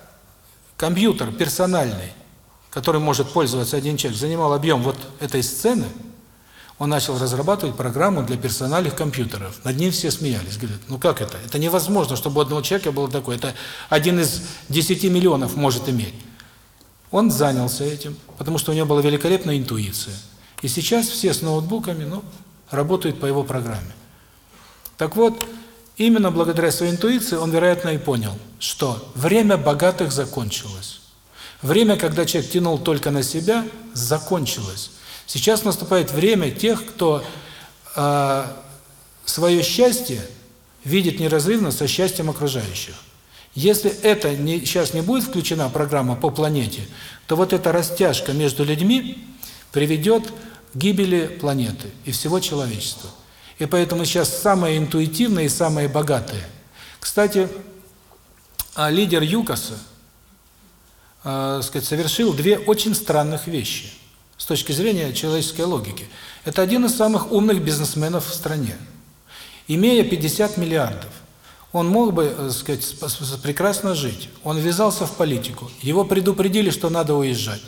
компьютер персональный, который может пользоваться один человек, занимал объем вот этой сцены, он начал разрабатывать программу для персональных компьютеров. Над ним все смеялись. Говорят, ну как это? Это невозможно, чтобы у одного человека было такое. Это один из десяти миллионов может иметь. Он занялся этим, потому что у него была великолепная интуиция. И сейчас все с ноутбуками ну, работают по его программе. Так вот, именно благодаря своей интуиции он, вероятно, и понял, что время богатых закончилось. Время, когда человек тянул только на себя, закончилось. Сейчас наступает время тех, кто э, свое счастье видит неразрывно со счастьем окружающих. Если это не, сейчас не будет включена программа по планете, то вот эта растяжка между людьми приведет к гибели планеты и всего человечества. И поэтому сейчас самые интуитивные и самые богатые. Кстати, а лидер ЮКОСа, э, сказать, совершил две очень странных вещи – с точки зрения человеческой логики. Это один из самых умных бизнесменов в стране. Имея 50 миллиардов, он мог бы, так сказать, прекрасно жить. Он ввязался в политику. Его предупредили, что надо уезжать.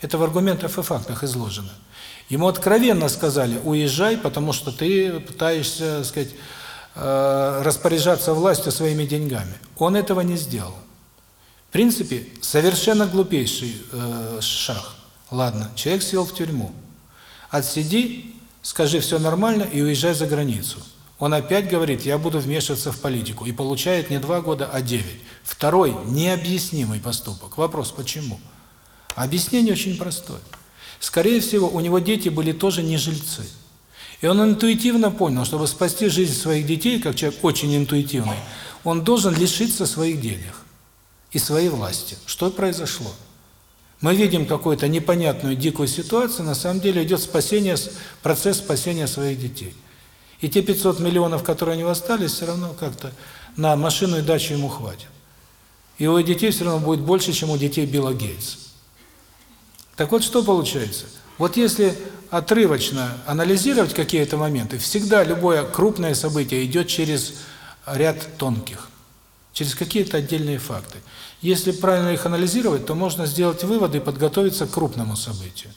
Это в аргументах и фактах изложено. Ему откровенно сказали: "Уезжай, потому что ты пытаешься, так сказать, э, распоряжаться властью своими деньгами". Он этого не сделал. В принципе, совершенно глупейший э, шаг. Ладно, человек сел в тюрьму. Отсиди, скажи все нормально и уезжай за границу. Он опять говорит, я буду вмешиваться в политику. И получает не два года, а девять. Второй необъяснимый поступок. Вопрос, почему? Объяснение очень простое. Скорее всего, у него дети были тоже не жильцы. И он интуитивно понял, чтобы спасти жизнь своих детей, как человек очень интуитивный, он должен лишиться своих денег и своей власти. Что произошло? Мы видим какую-то непонятную, дикую ситуацию, на самом деле идет спасение, процесс спасения своих детей. И те 500 миллионов, которые у него остались, все равно как-то на машину и дачу ему хватит. И у детей все равно будет больше, чем у детей Билла Гейтса. Так вот, что получается? Вот если отрывочно анализировать какие-то моменты, всегда любое крупное событие идет через ряд тонких, через какие-то отдельные факты. Если правильно их анализировать, то можно сделать выводы и подготовиться к крупному событию.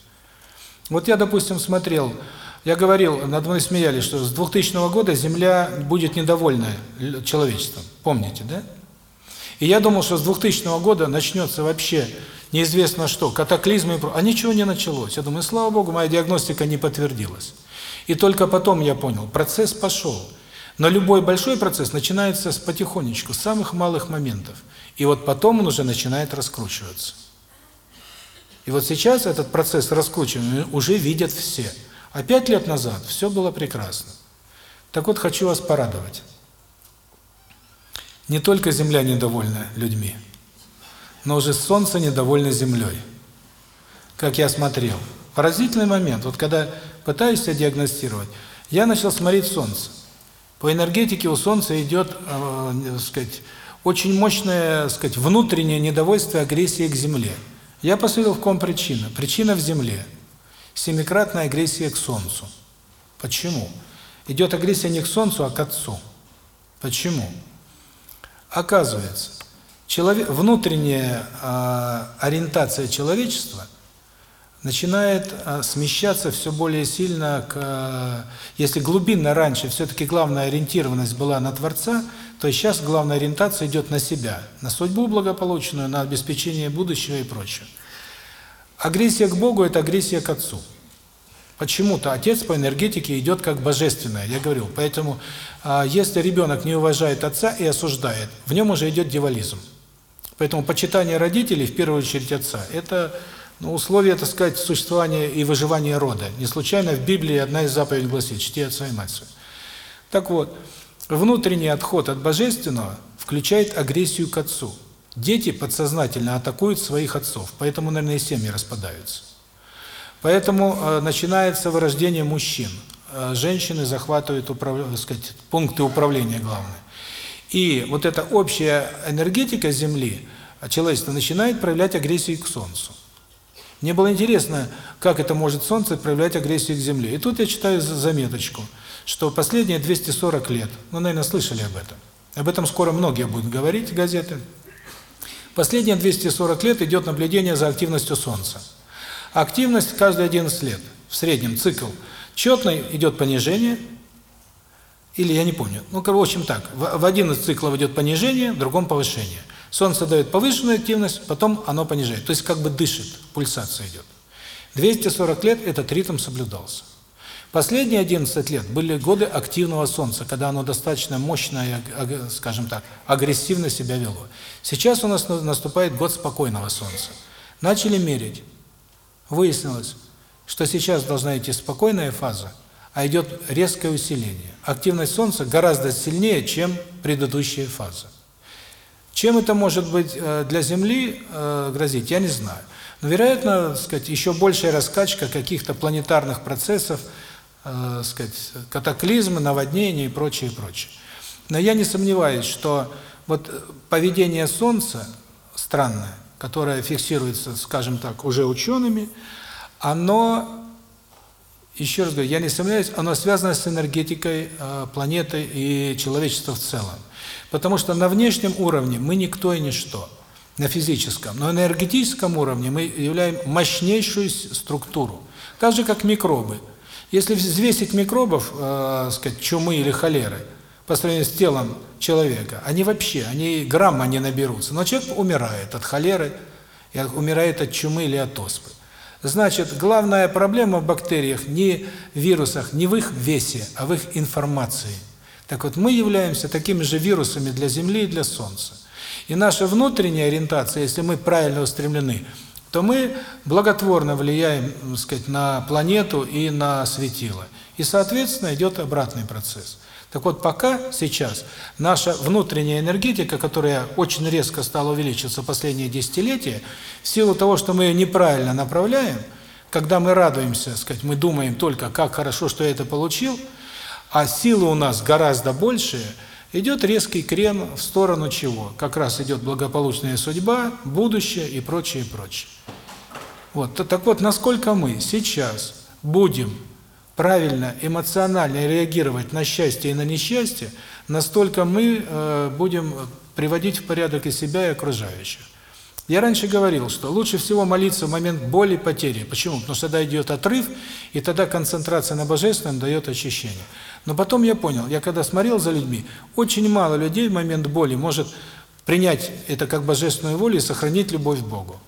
Вот я, допустим, смотрел, я говорил, над мной смеялись, что с 2000 года Земля будет недовольна человечеством. Помните, да? И я думал, что с 2000 года начнется вообще неизвестно что, катаклизмы, а ничего не началось. Я думаю, слава Богу, моя диагностика не подтвердилась. И только потом я понял, процесс пошел. Но любой большой процесс начинается с потихонечку, с самых малых моментов. И вот потом он уже начинает раскручиваться. И вот сейчас этот процесс раскручивания уже видят все. А пять лет назад все было прекрасно. Так вот, хочу вас порадовать. Не только Земля недовольна людьми, но уже Солнце недовольно Землей. Как я смотрел. Поразительный момент. Вот когда пытаюсь себя диагностировать, я начал смотреть Солнце. По энергетике у Солнца идет, э, сказать, очень мощное, сказать, внутреннее недовольство и агрессия к Земле. Я посмотрел, в ком причина. Причина в Земле. Семикратная агрессия к Солнцу. Почему? Идет агрессия не к Солнцу, а к Отцу. Почему? Оказывается, человек, внутренняя э, ориентация человечества начинает э, смещаться все более сильно к... Э, если глубинно раньше все-таки главная ориентированность была на Творца – то сейчас главная ориентация идет на себя, на судьбу благополучную, на обеспечение будущего и прочее. Агрессия к Богу – это агрессия к Отцу. Почему-то Отец по энергетике идет как божественное, я говорил. Поэтому, а, если ребенок не уважает Отца и осуждает, в нем уже идет дьяволизм. Поэтому почитание родителей, в первую очередь Отца, это ну, условие, так сказать, существования и выживания рода. Не случайно в Библии одна из заповедей гласит «Чти отца и мать свою». Так вот, Внутренний отход от божественного включает агрессию к отцу. Дети подсознательно атакуют своих отцов, поэтому, наверное, и семьи распадаются. Поэтому э, начинается вырождение мужчин. Э, женщины захватывают управ... сказать, пункты управления главные. И вот эта общая энергетика Земли, человечество начинает проявлять агрессию к Солнцу. Мне было интересно, как это может Солнце проявлять агрессию к Земле. И тут я читаю заметочку, что последние 240 лет, ну, наверное, слышали об этом, об этом скоро многие будут говорить, газеты, последние 240 лет идет наблюдение за активностью Солнца. Активность каждые 11 лет, в среднем цикл. Четный идет понижение, или я не помню. Ну, в общем так, в 11 циклов идет понижение, в другом повышение. Солнце дает повышенную активность, потом оно понижает. То есть как бы дышит, пульсация идет. 240 лет этот ритм соблюдался. Последние 11 лет были годы активного Солнца, когда оно достаточно мощно скажем так, агрессивно себя вело. Сейчас у нас наступает год спокойного Солнца. Начали мерить. Выяснилось, что сейчас должна идти спокойная фаза, а идет резкое усиление. Активность Солнца гораздо сильнее, чем предыдущая фаза. Чем это может быть э, для Земли э, грозить, я не знаю. Но, вероятно, сказать, еще большая раскачка каких-то планетарных процессов, э, сказать, катаклизмы, наводнения и прочее, прочее. Но я не сомневаюсь, что вот поведение Солнца странное, которое фиксируется, скажем так, уже учеными, оно, еще раз говорю, я не сомневаюсь, оно связано с энергетикой э, планеты и человечества в целом. Потому что на внешнем уровне мы никто и ничто, на физическом, но на энергетическом уровне мы являем мощнейшую структуру, так же как микробы. Если взвесить микробов, э, сказать, чумы или холеры, по сравнению с телом человека, они вообще, они грамма не наберутся. Но человек умирает от холеры, умирает от чумы или от оспы. Значит, главная проблема в бактериях не в вирусах, не в их весе, а в их информации. Так вот, мы являемся такими же вирусами для Земли и для Солнца. И наша внутренняя ориентация, если мы правильно устремлены, то мы благотворно влияем, так сказать, на планету и на светило. И, соответственно, идет обратный процесс. Так вот, пока сейчас наша внутренняя энергетика, которая очень резко стала увеличиваться последние десятилетия, в силу того, что мы ее неправильно направляем, когда мы радуемся, сказать, мы думаем только, как хорошо, что я это получил – а силы у нас гораздо большие, идет резкий крен в сторону чего? Как раз идет благополучная судьба, будущее и прочее, прочее. Вот, так вот, насколько мы сейчас будем правильно, эмоционально реагировать на счастье и на несчастье, настолько мы э, будем приводить в порядок и себя, и окружающих. Я раньше говорил, что лучше всего молиться в момент боли, потери. Почему? Потому что тогда идет отрыв, и тогда концентрация на Божественном дает очищение. Но потом я понял, я когда смотрел за людьми, очень мало людей в момент боли может принять это как божественную волю и сохранить любовь к Богу.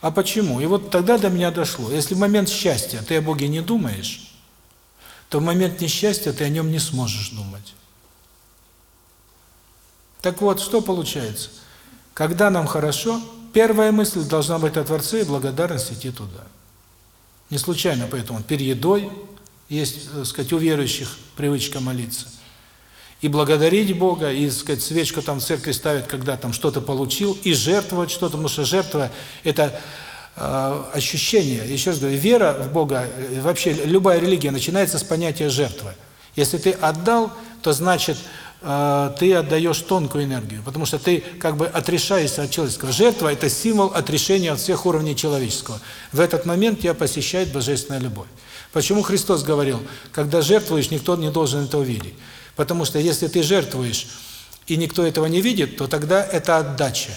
А почему? И вот тогда до меня дошло. Если в момент счастья ты о Боге не думаешь, то в момент несчастья ты о нем не сможешь думать. Так вот, что получается? Когда нам хорошо, Первая мысль должна быть о Творце и благодарность идти туда. Не случайно поэтому перед едой есть, так сказать, у верующих привычка молиться. И благодарить Бога, и, сказать, свечку там в церкви ставят, когда там что-то получил, и жертвовать что-то, потому что жертва – это э, ощущение. Еще раз говорю, вера в Бога, э, вообще любая религия начинается с понятия жертвы. Если ты отдал, то значит э, ты отдаешь тонкую энергию, потому что ты как бы отрешаешься от человеческого. Жертва – это символ отрешения от всех уровней человеческого. В этот момент тебя посещает божественная любовь. Почему Христос говорил, когда жертвуешь, никто не должен этого видеть? Потому что если ты жертвуешь, и никто этого не видит, то тогда это отдача.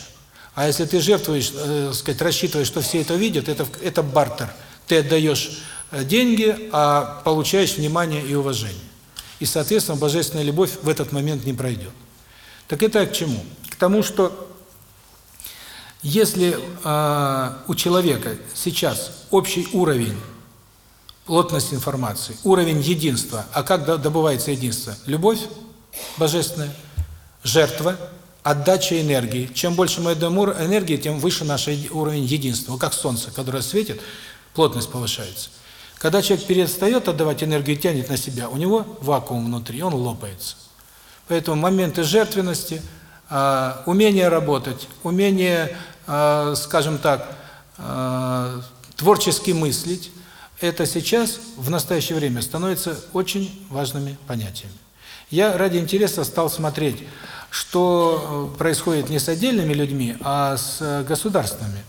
А если ты жертвуешь, э, сказать, рассчитываешь, что все это видят, это, это бартер. Ты отдаешь э, деньги, а получаешь внимание и уважение и, соответственно, божественная любовь в этот момент не пройдет. Так это к чему? К тому, что если э, у человека сейчас общий уровень плотность информации, уровень единства, а как добывается единство? Любовь божественная, жертва, отдача энергии. Чем больше мы отдаем энергии, тем выше наш уровень единства. Как солнце, которое светит, плотность повышается. Когда человек перестает отдавать энергию тянет на себя, у него вакуум внутри, он лопается. Поэтому моменты жертвенности, э, умение работать, умение, э, скажем так, э, творчески мыслить, это сейчас, в настоящее время, становится очень важными понятиями. Я ради интереса стал смотреть, что э, происходит не с отдельными людьми, а с э, государствами.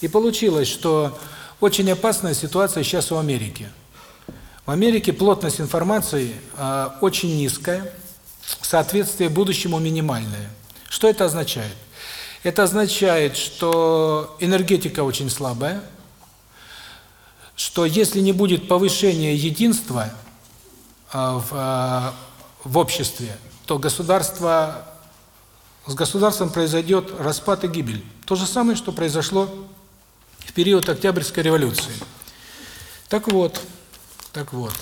И получилось, что очень опасная ситуация сейчас у Америки. В Америке плотность информации э, очень низкая, соответствие будущему минимальное. Что это означает? Это означает, что энергетика очень слабая, что если не будет повышения единства в в обществе, то государство с государством произойдет распад и гибель. То же самое, что произошло в период Октябрьской революции. Так вот, так вот.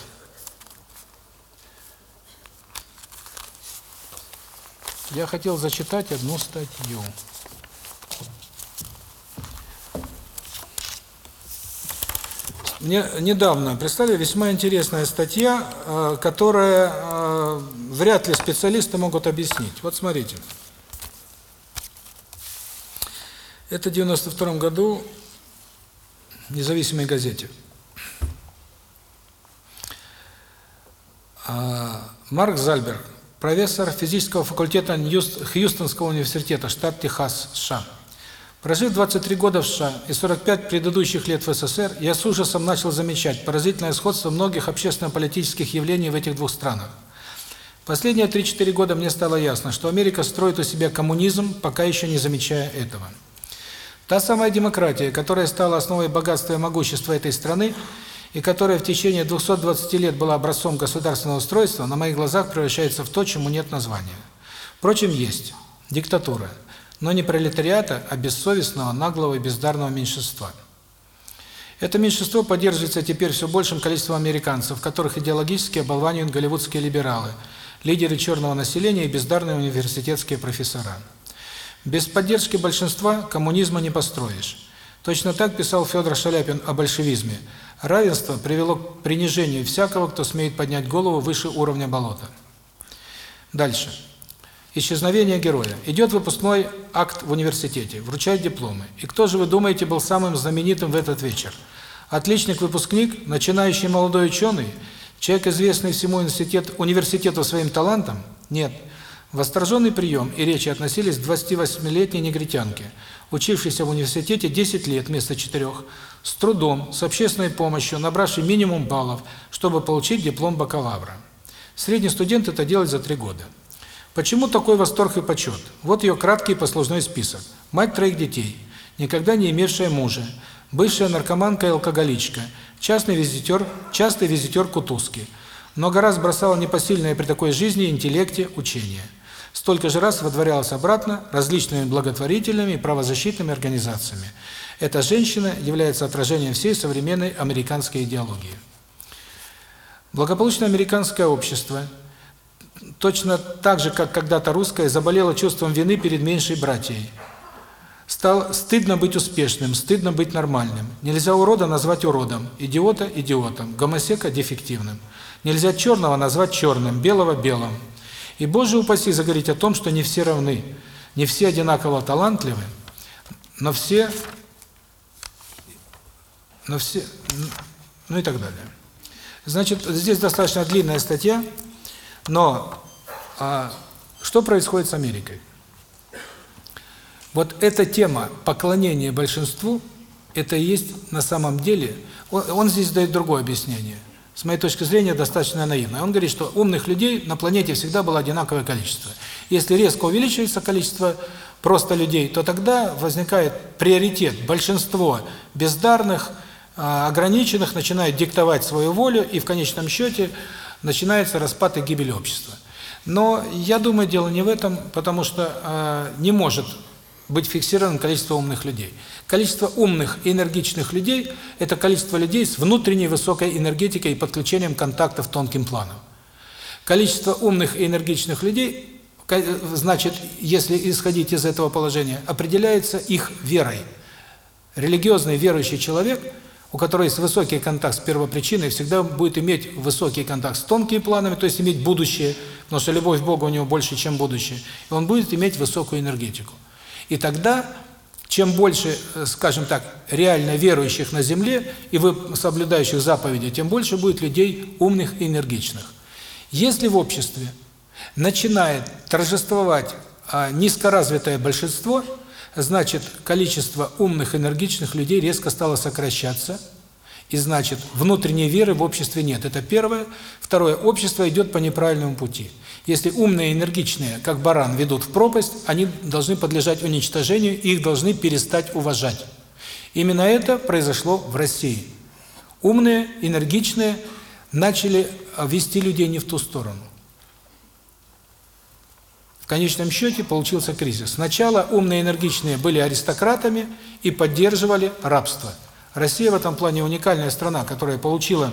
Я хотел зачитать одну статью. Мне недавно прислали весьма интересная статья, э, которая э, вряд ли специалисты могут объяснить. Вот смотрите. Это в 92 году в независимой газете. А, Марк Зальберг, профессор физического факультета Хьюстонского университета, штат Техас, США. Прожив 23 года в США и 45 предыдущих лет в СССР, я с ужасом начал замечать поразительное сходство многих общественно-политических явлений в этих двух странах. Последние 3-4 года мне стало ясно, что Америка строит у себя коммунизм, пока еще не замечая этого. Та самая демократия, которая стала основой богатства и могущества этой страны, и которая в течение 220 лет была образцом государственного устройства, на моих глазах превращается в то, чему нет названия. Впрочем, есть. Диктатура но не пролетариата, а бессовестного, наглого и бездарного меньшинства. Это меньшинство поддерживается теперь все большим количеством американцев, которых идеологически оболванивают голливудские либералы, лидеры черного населения и бездарные университетские профессора. Без поддержки большинства коммунизма не построишь. Точно так писал Федор Шаляпин о большевизме. Равенство привело к принижению всякого, кто смеет поднять голову выше уровня болота. Дальше. Исчезновение героя. Идет выпускной акт в университете, вручают дипломы. И кто же, вы думаете, был самым знаменитым в этот вечер? Отличник-выпускник, начинающий молодой ученый, человек, известный всему университет, университету своим талантом? Нет. Восторженный прием и речи относились к 28-летней негритянке, учившейся в университете 10 лет вместо 4, с трудом, с общественной помощью, набравшей минимум баллов, чтобы получить диплом бакалавра. Средний студент это делает за 3 года. Почему такой восторг и почет? Вот ее краткий послужной список. Мать троих детей, никогда не имевшая мужа, бывшая наркоманка и алкоголичка, частный визитер, частый визитер Кутузки. Много раз бросала непосильное при такой жизни интеллекте учение. Столько же раз водворялась обратно различными благотворительными и правозащитными организациями. Эта женщина является отражением всей современной американской идеологии. Благополучное американское общество – точно так же, как когда-то русская заболела чувством вины перед меньшей братьей. Стал стыдно быть успешным, стыдно быть нормальным. Нельзя урода назвать уродом, идиота – идиотом, гомосека – дефективным. Нельзя черного назвать черным, белого – белым. И, Боже упаси, заговорить о том, что не все равны, не все одинаково талантливы, но все, но все, ну и так далее. Значит, здесь достаточно длинная статья, но а что происходит с Америкой? Вот эта тема поклонения большинству, это и есть на самом деле, он, он здесь дает другое объяснение. С моей точки зрения, достаточно наивное. Он говорит, что умных людей на планете всегда было одинаковое количество. Если резко увеличивается количество просто людей, то тогда возникает приоритет. Большинство бездарных, а, ограниченных начинают диктовать свою волю, и в конечном счете начинается распад и гибель общества. Но я думаю, дело не в этом, потому что э, не может быть фиксировано количество умных людей. Количество умных и энергичных людей – это количество людей с внутренней высокой энергетикой и подключением контактов тонким планом. Количество умных и энергичных людей, значит, если исходить из этого положения, определяется их верой. Религиозный верующий человек – у которой есть высокий контакт с первопричиной, всегда будет иметь высокий контакт с тонкими планами, то есть иметь будущее, потому что любовь к Богу у него больше, чем будущее, и он будет иметь высокую энергетику. И тогда чем больше, э, скажем так, реально верующих на земле и вы соблюдающих заповеди, тем больше будет людей умных и энергичных. Если в обществе начинает торжествовать а, низкоразвитое большинство, значит, количество умных, энергичных людей резко стало сокращаться, и значит, внутренней веры в обществе нет. Это первое. Второе, общество идет по неправильному пути. Если умные, энергичные, как баран, ведут в пропасть, они должны подлежать уничтожению, их должны перестать уважать. Именно это произошло в России. Умные, энергичные начали вести людей не в ту сторону. Конечном счете получился кризис. Сначала умные, энергичные были аристократами и поддерживали рабство. Россия в этом плане уникальная страна, которая получила,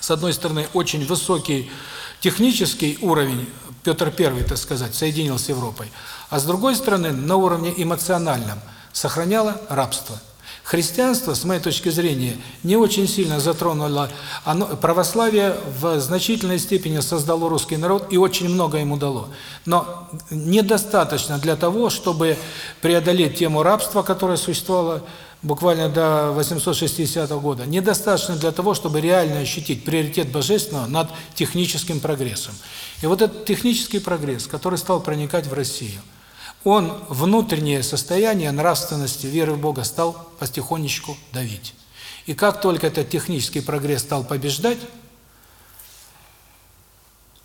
с одной стороны, очень высокий технический уровень, Петр I, так сказать, соединил с Европой, а с другой стороны, на уровне эмоциональном сохраняла рабство. Христианство, с моей точки зрения, не очень сильно затронуло оно, православие в значительной степени создало русский народ и очень много ему дало. Но недостаточно для того, чтобы преодолеть тему рабства, которая существовала буквально до 860 года, недостаточно для того, чтобы реально ощутить приоритет Божественного над техническим прогрессом. И вот этот технический прогресс, который стал проникать в Россию, он внутреннее состояние нравственности, веры в Бога стал потихонечку давить. И как только этот технический прогресс стал побеждать,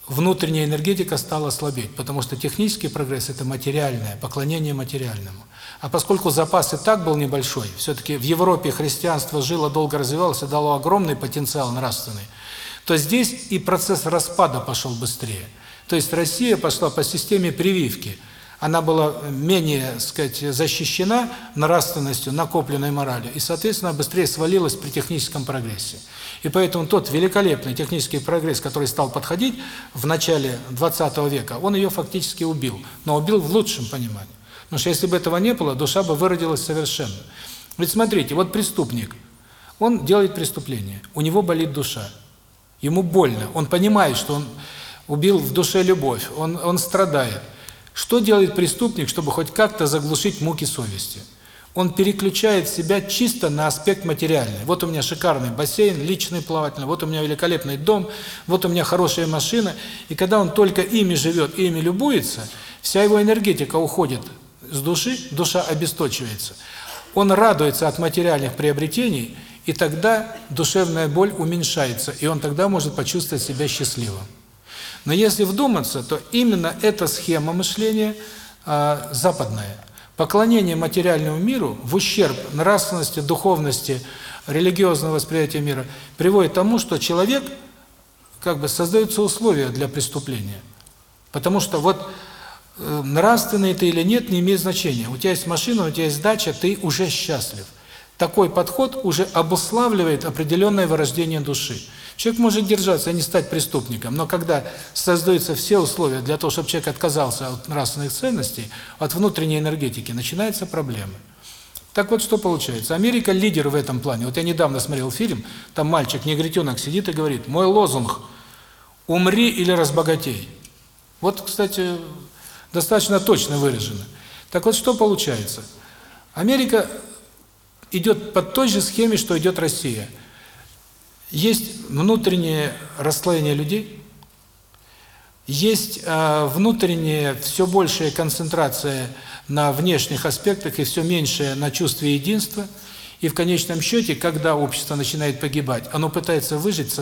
внутренняя энергетика стала слабеть, потому что технический прогресс – это материальное, поклонение материальному. А поскольку запас и так был небольшой, все-таки в Европе христианство жило, долго развивалось дало огромный потенциал нравственный, то здесь и процесс распада пошел быстрее. То есть Россия пошла по системе прививки. Она была менее, сказать, защищена нравственностью, накопленной моралью, и, соответственно, быстрее свалилась при техническом прогрессе. И поэтому тот великолепный технический прогресс, который стал подходить в начале 20 века, он ее фактически убил. Но убил в лучшем понимании. Потому что если бы этого не было, душа бы выродилась совершенно. Ведь смотрите, вот преступник, он делает преступление, у него болит душа, ему больно, он понимает, что он убил в душе любовь, он, он страдает. Что делает преступник, чтобы хоть как-то заглушить муки совести? он переключает себя чисто на аспект материальный. Вот у меня шикарный бассейн, личный плавательный, вот у меня великолепный дом, вот у меня хорошая машина. И когда он только ими живет, ими любуется, вся его энергетика уходит с души, душа обесточивается. Он радуется от материальных приобретений, и тогда душевная боль уменьшается, и он тогда может почувствовать себя счастливым. Но если вдуматься, то именно эта схема мышления э, западная – Поклонение материальному миру в ущерб нравственности, духовности, религиозного восприятия мира приводит к тому, что человек как бы создаются условия для преступления. Потому что вот э, нравственный ты или нет не имеет значения. У тебя есть машина, у тебя есть дача, ты уже счастлив. Такой подход уже обуславливает определенное вырождение души. Человек может держаться, а не стать преступником, но когда создаются все условия для того, чтобы человек отказался от нравственных ценностей, от внутренней энергетики, начинаются проблемы. Так вот, что получается. Америка лидер в этом плане. Вот я недавно смотрел фильм, там мальчик-негритенок сидит и говорит, мой лозунг – умри или разбогатей. Вот, кстати, достаточно точно выражено. Так вот, что получается? Америка идет по той же схеме, что идет Россия – есть внутреннее расслоение людей, есть э, внутренняя все большая концентрация на внешних аспектах и все меньшее на чувстве единства. И в конечном счете, когда общество начинает погибать, оно пытается выжить,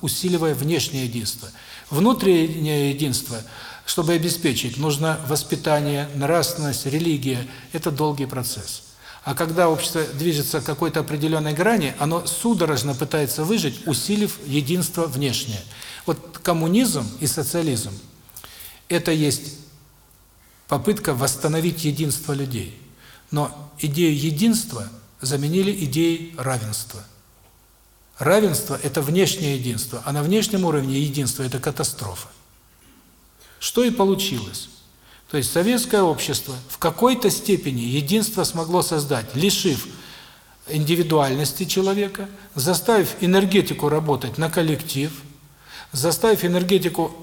усиливая внешнее единство. Внутреннее единство, чтобы обеспечить, нужно воспитание, нравственность, религия. Это долгий процесс. А когда общество движется к какой-то определенной грани, оно судорожно пытается выжить, усилив единство внешнее. Вот коммунизм и социализм – это есть попытка восстановить единство людей. Но идею единства заменили идеей равенства. Равенство – это внешнее единство, а на внешнем уровне единство – это катастрофа. Что и получилось. То есть советское общество в какой-то степени единство смогло создать, лишив индивидуальности человека, заставив энергетику работать на коллектив, заставив энергетику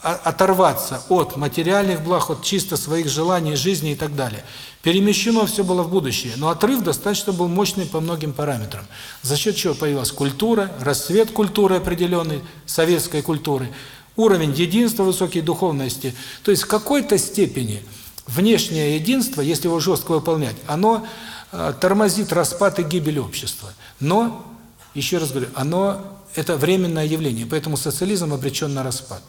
оторваться от материальных благ, от чисто своих желаний, жизни и так далее. Перемещено все было в будущее, но отрыв достаточно был мощный по многим параметрам. За счет чего появилась культура, расцвет культуры определенной, советской культуры, уровень единства высокой духовности. То есть в какой-то степени внешнее единство, если его жестко выполнять, оно э, тормозит распад и гибель общества. Но, еще раз говорю, оно это временное явление, поэтому социализм обречен на распад.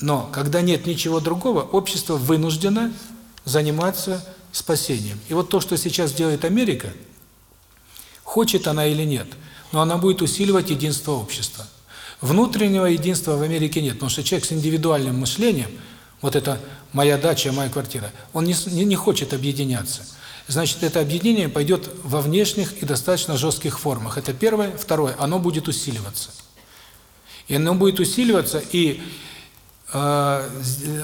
Но когда нет ничего другого, общество вынуждено заниматься спасением. И вот то, что сейчас делает Америка, хочет она или нет, но она будет усиливать единство общества. Внутреннего единства в Америке нет, потому что человек с индивидуальным мышлением, вот это моя дача, моя квартира, он не, не, не хочет объединяться. Значит, это объединение пойдет во внешних и достаточно жестких формах. Это первое. Второе, оно будет усиливаться. И оно будет усиливаться, и э,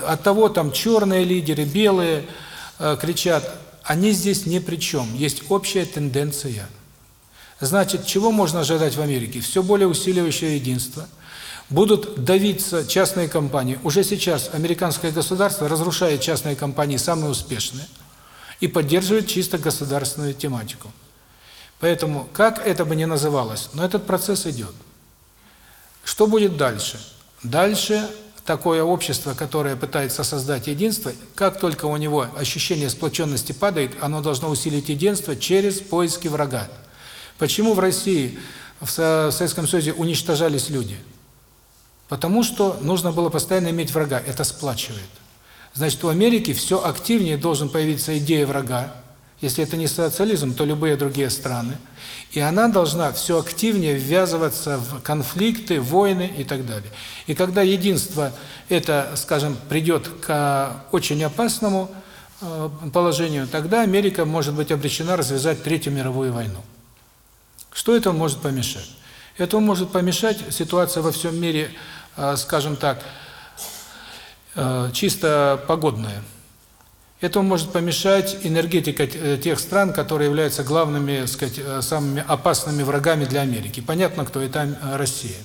от того там черные лидеры, белые э, кричат, они здесь ни при чем. Есть общая тенденция. Значит, чего можно ожидать в Америке? Все более усиливающее единство. Будут давиться частные компании. Уже сейчас американское государство разрушает частные компании, самые успешные и поддерживает чисто государственную тематику. Поэтому, как это бы ни называлось, но этот процесс идет. Что будет дальше? Дальше такое общество, которое пытается создать единство, как только у него ощущение сплоченности падает, оно должно усилить единство через поиски врага. Почему в России, в Советском Союзе уничтожались люди? Потому что нужно было постоянно иметь врага, это сплачивает. Значит, у Америки все активнее должен появиться идея врага. Если это не социализм, то любые другие страны. И она должна все активнее ввязываться в конфликты, войны и так далее. И когда единство это, скажем, придет к очень опасному э, положению, тогда Америка может быть обречена развязать Третью мировую войну. Что это может помешать? Это может помешать ситуация во всем мире, э, скажем так, Э, чисто погодное. Это может помешать энергетика э, тех стран, которые являются главными, сказать, э, самыми опасными врагами для Америки. Понятно, кто это Россия.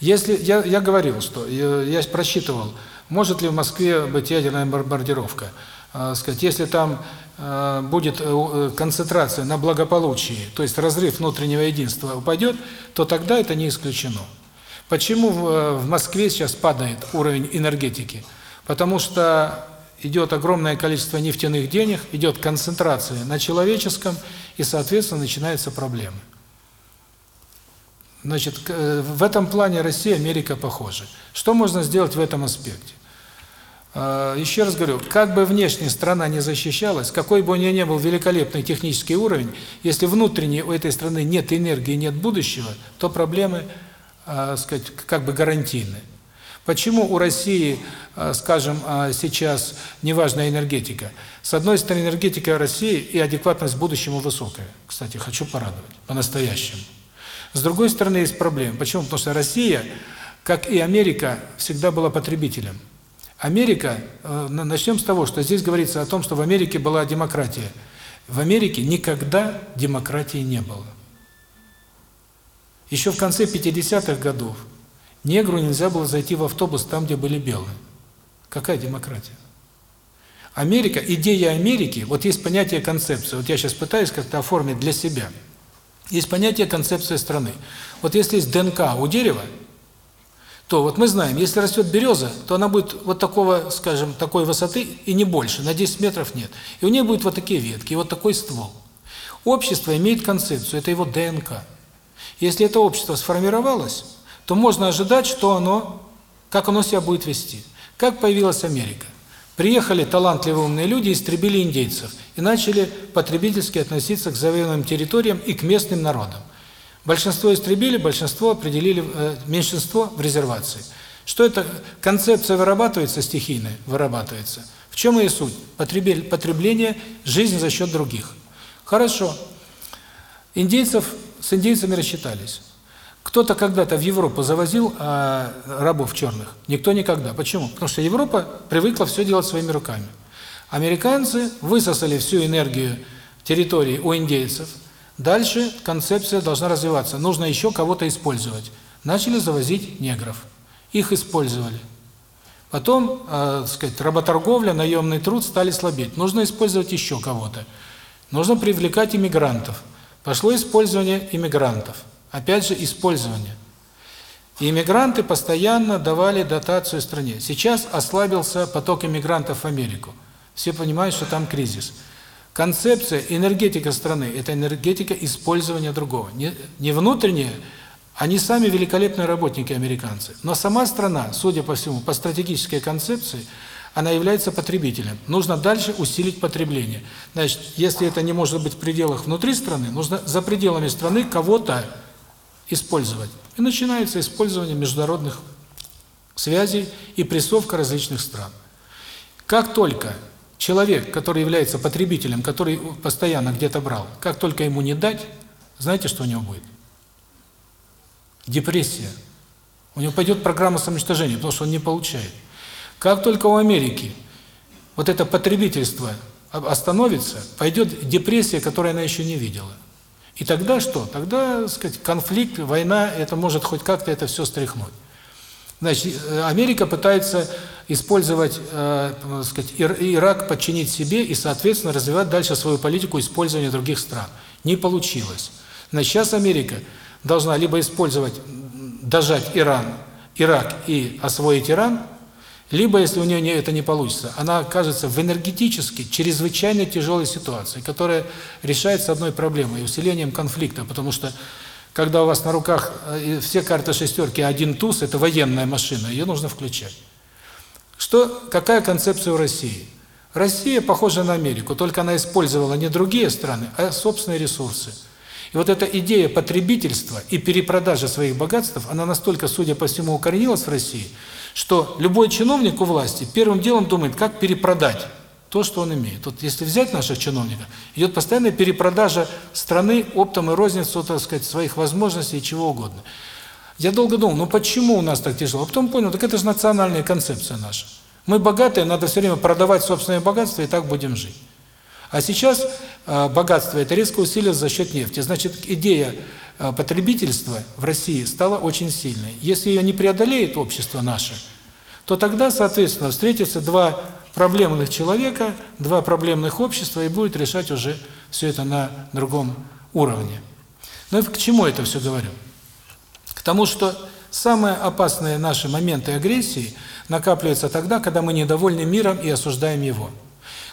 Если я я говорил, что я, просчитывал, может ли в Москве быть ядерная бомбардировка. Э, сказать, если там э, будет концентрация на благополучии, то есть разрыв внутреннего единства упадет, то тогда это не исключено. Почему в Москве сейчас падает уровень энергетики? Потому что идет огромное количество нефтяных денег, идет концентрация на человеческом, и, соответственно, начинаются проблемы. Значит, в этом плане Россия Америка похожи. Что можно сделать в этом аспекте? А, еще раз говорю, как бы внешняя страна не защищалась, какой бы у нее ни был великолепный технический уровень, если внутренне у этой страны нет энергии, нет будущего, то проблемы э, сказать, как бы гарантийны. Почему у России, э, скажем, сейчас неважная энергетика? С одной стороны, энергетика России и адекватность будущему высокая. Кстати, хочу порадовать, по-настоящему. С другой стороны, есть проблема. Почему? Потому что Россия, как и Америка, всегда была потребителем. Америка, э, начнем с того, что здесь говорится о том, что в Америке была демократия. В Америке никогда демократии не было. Еще в конце 50-х годов негру нельзя было зайти в автобус там, где были белые. Какая демократия? Америка, идея Америки, вот есть понятие концепция. Вот я сейчас пытаюсь как-то оформить для себя. Есть понятие концепция страны. Вот если есть ДНК у дерева, то вот мы знаем, если растет береза, то она будет вот такого, скажем, такой высоты и не больше, на 10 метров нет. И у нее будут вот такие ветки, вот такой ствол. Общество имеет концепцию, это его ДНК. Если это общество сформировалось, то можно ожидать, что оно, как оно себя будет вести. Как появилась Америка? Приехали талантливые умные люди, истребили индейцев и начали потребительски относиться к завоеванным территориям и к местным народам. Большинство истребили, большинство определили, э, меньшинство в резервации. Что это? Концепция вырабатывается стихийная, вырабатывается. В чем ее суть? Потребление, жизнь за счет других. Хорошо. Индейцев с индейцами рассчитались. Кто-то когда-то в Европу завозил а, рабов черных? Никто никогда. Почему? Потому что Европа привыкла все делать своими руками. Американцы высосали всю энергию территории у индейцев. Дальше концепция должна развиваться. Нужно еще кого-то использовать. Начали завозить негров. их использовали. Потом, э, сказать, работорговля, наемный труд стали слабеть. Нужно использовать еще кого-то. Нужно привлекать иммигрантов. Пошло использование иммигрантов. Опять же, использование. И иммигранты постоянно давали дотацию стране. Сейчас ослабился поток иммигрантов в Америку. Все понимают, что там кризис. Концепция, энергетика страны – это энергетика использования другого. Не, не внутренняя, они сами великолепные работники, американцы. Но сама страна, судя по всему, по стратегической концепции, она является потребителем. Нужно дальше усилить потребление. Значит, если это не может быть в пределах внутри страны, нужно за пределами страны кого-то использовать. И начинается использование международных связей и прессовка различных стран. Как только человек, который является потребителем, который постоянно где-то брал, как только ему не дать, знаете, что у него будет? депрессия. У него пойдет программа самоуничтожения, потому что он не получает. Как только у Америки вот это потребительство остановится, пойдет депрессия, которую она еще не видела. И тогда что? Тогда, так сказать, конфликт, война, это может хоть как-то это все стряхнуть. Значит, Америка пытается использовать, э, сказать, Ирак подчинить себе и, соответственно, развивать дальше свою политику использования других стран. Не получилось. Значит, сейчас Америка должна либо использовать, дожать Иран, Ирак и освоить Иран, либо, если у нее это не получится, она окажется в энергетически чрезвычайно тяжелой ситуации, которая решается одной проблемой – усилением конфликта, потому что когда у вас на руках э, все карты шестерки, один туз – это военная машина, ее нужно включать. Что, какая концепция у России? Россия похожа на Америку, только она использовала не другие страны, а собственные ресурсы – и вот эта идея потребительства и перепродажи своих богатств, она настолько, судя по всему, укоренилась в России, что любой чиновник у власти первым делом думает, как перепродать то, что он имеет. Вот если взять наших чиновников, идет постоянная перепродажа страны оптом и розницу, так сказать, своих возможностей и чего угодно. Я долго думал, ну почему у нас так тяжело? А потом понял, так это же национальная концепция наша. Мы богатые, надо все время продавать собственное богатство, и так будем жить. А сейчас э, богатство это резко усилилось за счет нефти. Значит, идея э, потребительства в России стала очень сильной. Если ее не преодолеет общество наше, то тогда, соответственно, встретятся два проблемных человека, два проблемных общества, и будет решать уже все это на другом уровне. Но к чему это все говорю? Тому, что самые опасные наши моменты агрессии накапливаются тогда, когда мы недовольны миром и осуждаем его.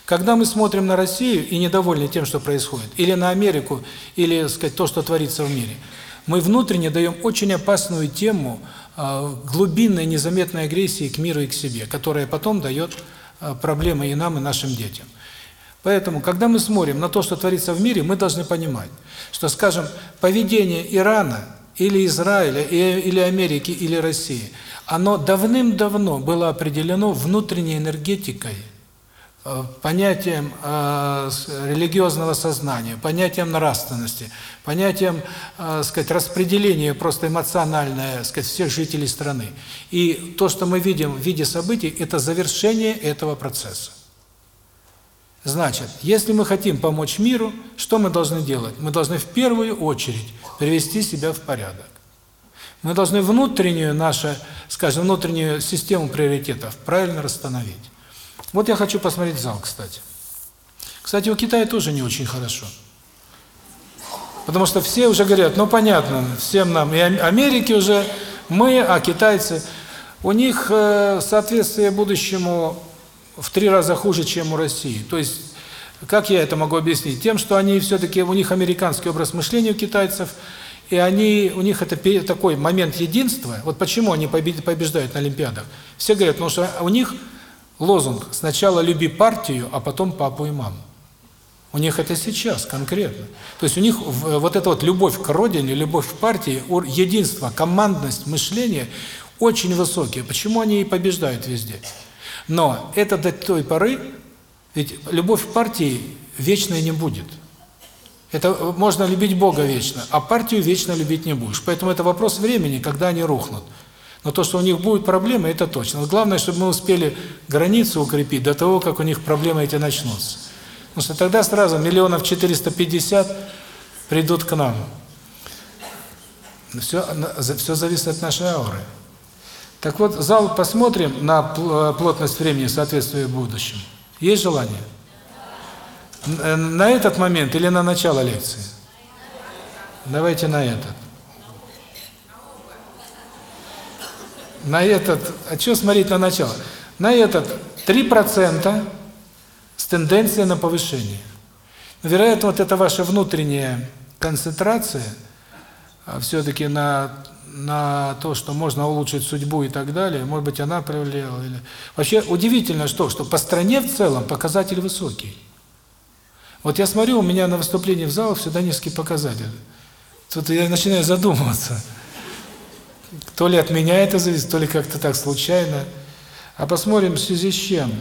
Когда мы смотрим на Россию и недовольны тем, что происходит, или на Америку, или, сказать, то, что творится в мире, мы внутренне даем очень опасную тему э, глубинной незаметной агрессии к миру и к себе, которая потом дает э, проблемы и нам, и нашим детям. Поэтому, когда мы смотрим на то, что творится в мире, мы должны понимать, что, скажем, поведение Ирана или Израиля, или Америки, или России, оно давным-давно было определено внутренней энергетикой Э, понятием э, религиозного сознания, понятием нравственности, понятием, э, сказать, распределения просто эмоциональное, сказать, всех жителей страны. И то, что мы видим в виде событий, это завершение этого процесса. Значит, если мы хотим помочь миру, что мы должны делать? Мы должны в первую очередь привести себя в порядок. Мы должны внутреннюю нашу, скажем, внутреннюю систему приоритетов правильно расстановить. Вот я хочу посмотреть зал, кстати. Кстати, у Китая тоже не очень хорошо. Потому что все уже говорят, ну понятно, всем нам, и Америки уже, мы, а китайцы, у них э, соответствие будущему в три раза хуже, чем у России. То есть, как я это могу объяснить? Тем, что они все-таки, у них американский образ мышления у китайцев, и они, у них это такой момент единства. Вот почему они побеждают на Олимпиадах? Все говорят, потому что у них лозунг «сначала люби партию, а потом папу и маму». У них это сейчас конкретно. То есть у них вот эта вот любовь к родине, любовь к партии, единство, командность мышления очень высокие. Почему они и побеждают везде? Но это до той поры, ведь любовь к партии вечной не будет. Это можно любить Бога вечно, а партию вечно любить не будешь. Поэтому это вопрос времени, когда они рухнут. Но то, что у них будут проблемы, это точно. главное, чтобы мы успели границу укрепить до того, как у них проблемы эти начнутся. Потому что тогда сразу миллионов 450 придут к нам. Все, все зависит от нашей ауры. Так вот, зал посмотрим на плотность времени, соответствие будущему. Есть желание? На этот момент или на начало лекции? Давайте на этот. На этот, а что смотреть на начало? На этот 3% с тенденцией на повышение. Вероятно, вот это ваша внутренняя концентрация а, все-таки на на то, что можно улучшить судьбу и так далее, может быть, она повлияла. Или... Вообще удивительно, что, что по стране в целом показатель высокий. Вот я смотрю, у меня на выступлении в залах всегда низкий показатель. Тут я начинаю задумываться. То ли от меня это зависит, то ли как-то так случайно. А посмотрим, в связи с чем.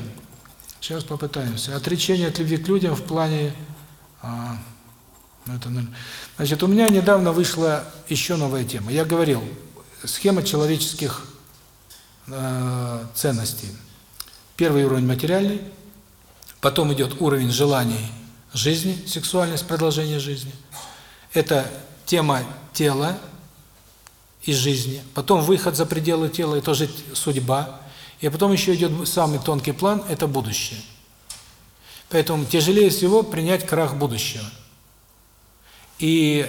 Сейчас попытаемся. Отречение от любви к людям в плане... А, ну, это, значит, у меня недавно вышла еще новая тема. Я говорил, схема человеческих э, ценностей. Первый уровень материальный, потом идет уровень желаний жизни, сексуальность, продолжение жизни. Это тема тела и жизни. Потом выход за пределы тела, это тоже судьба. И потом еще идет самый тонкий план – это будущее. Поэтому тяжелее всего принять крах будущего. И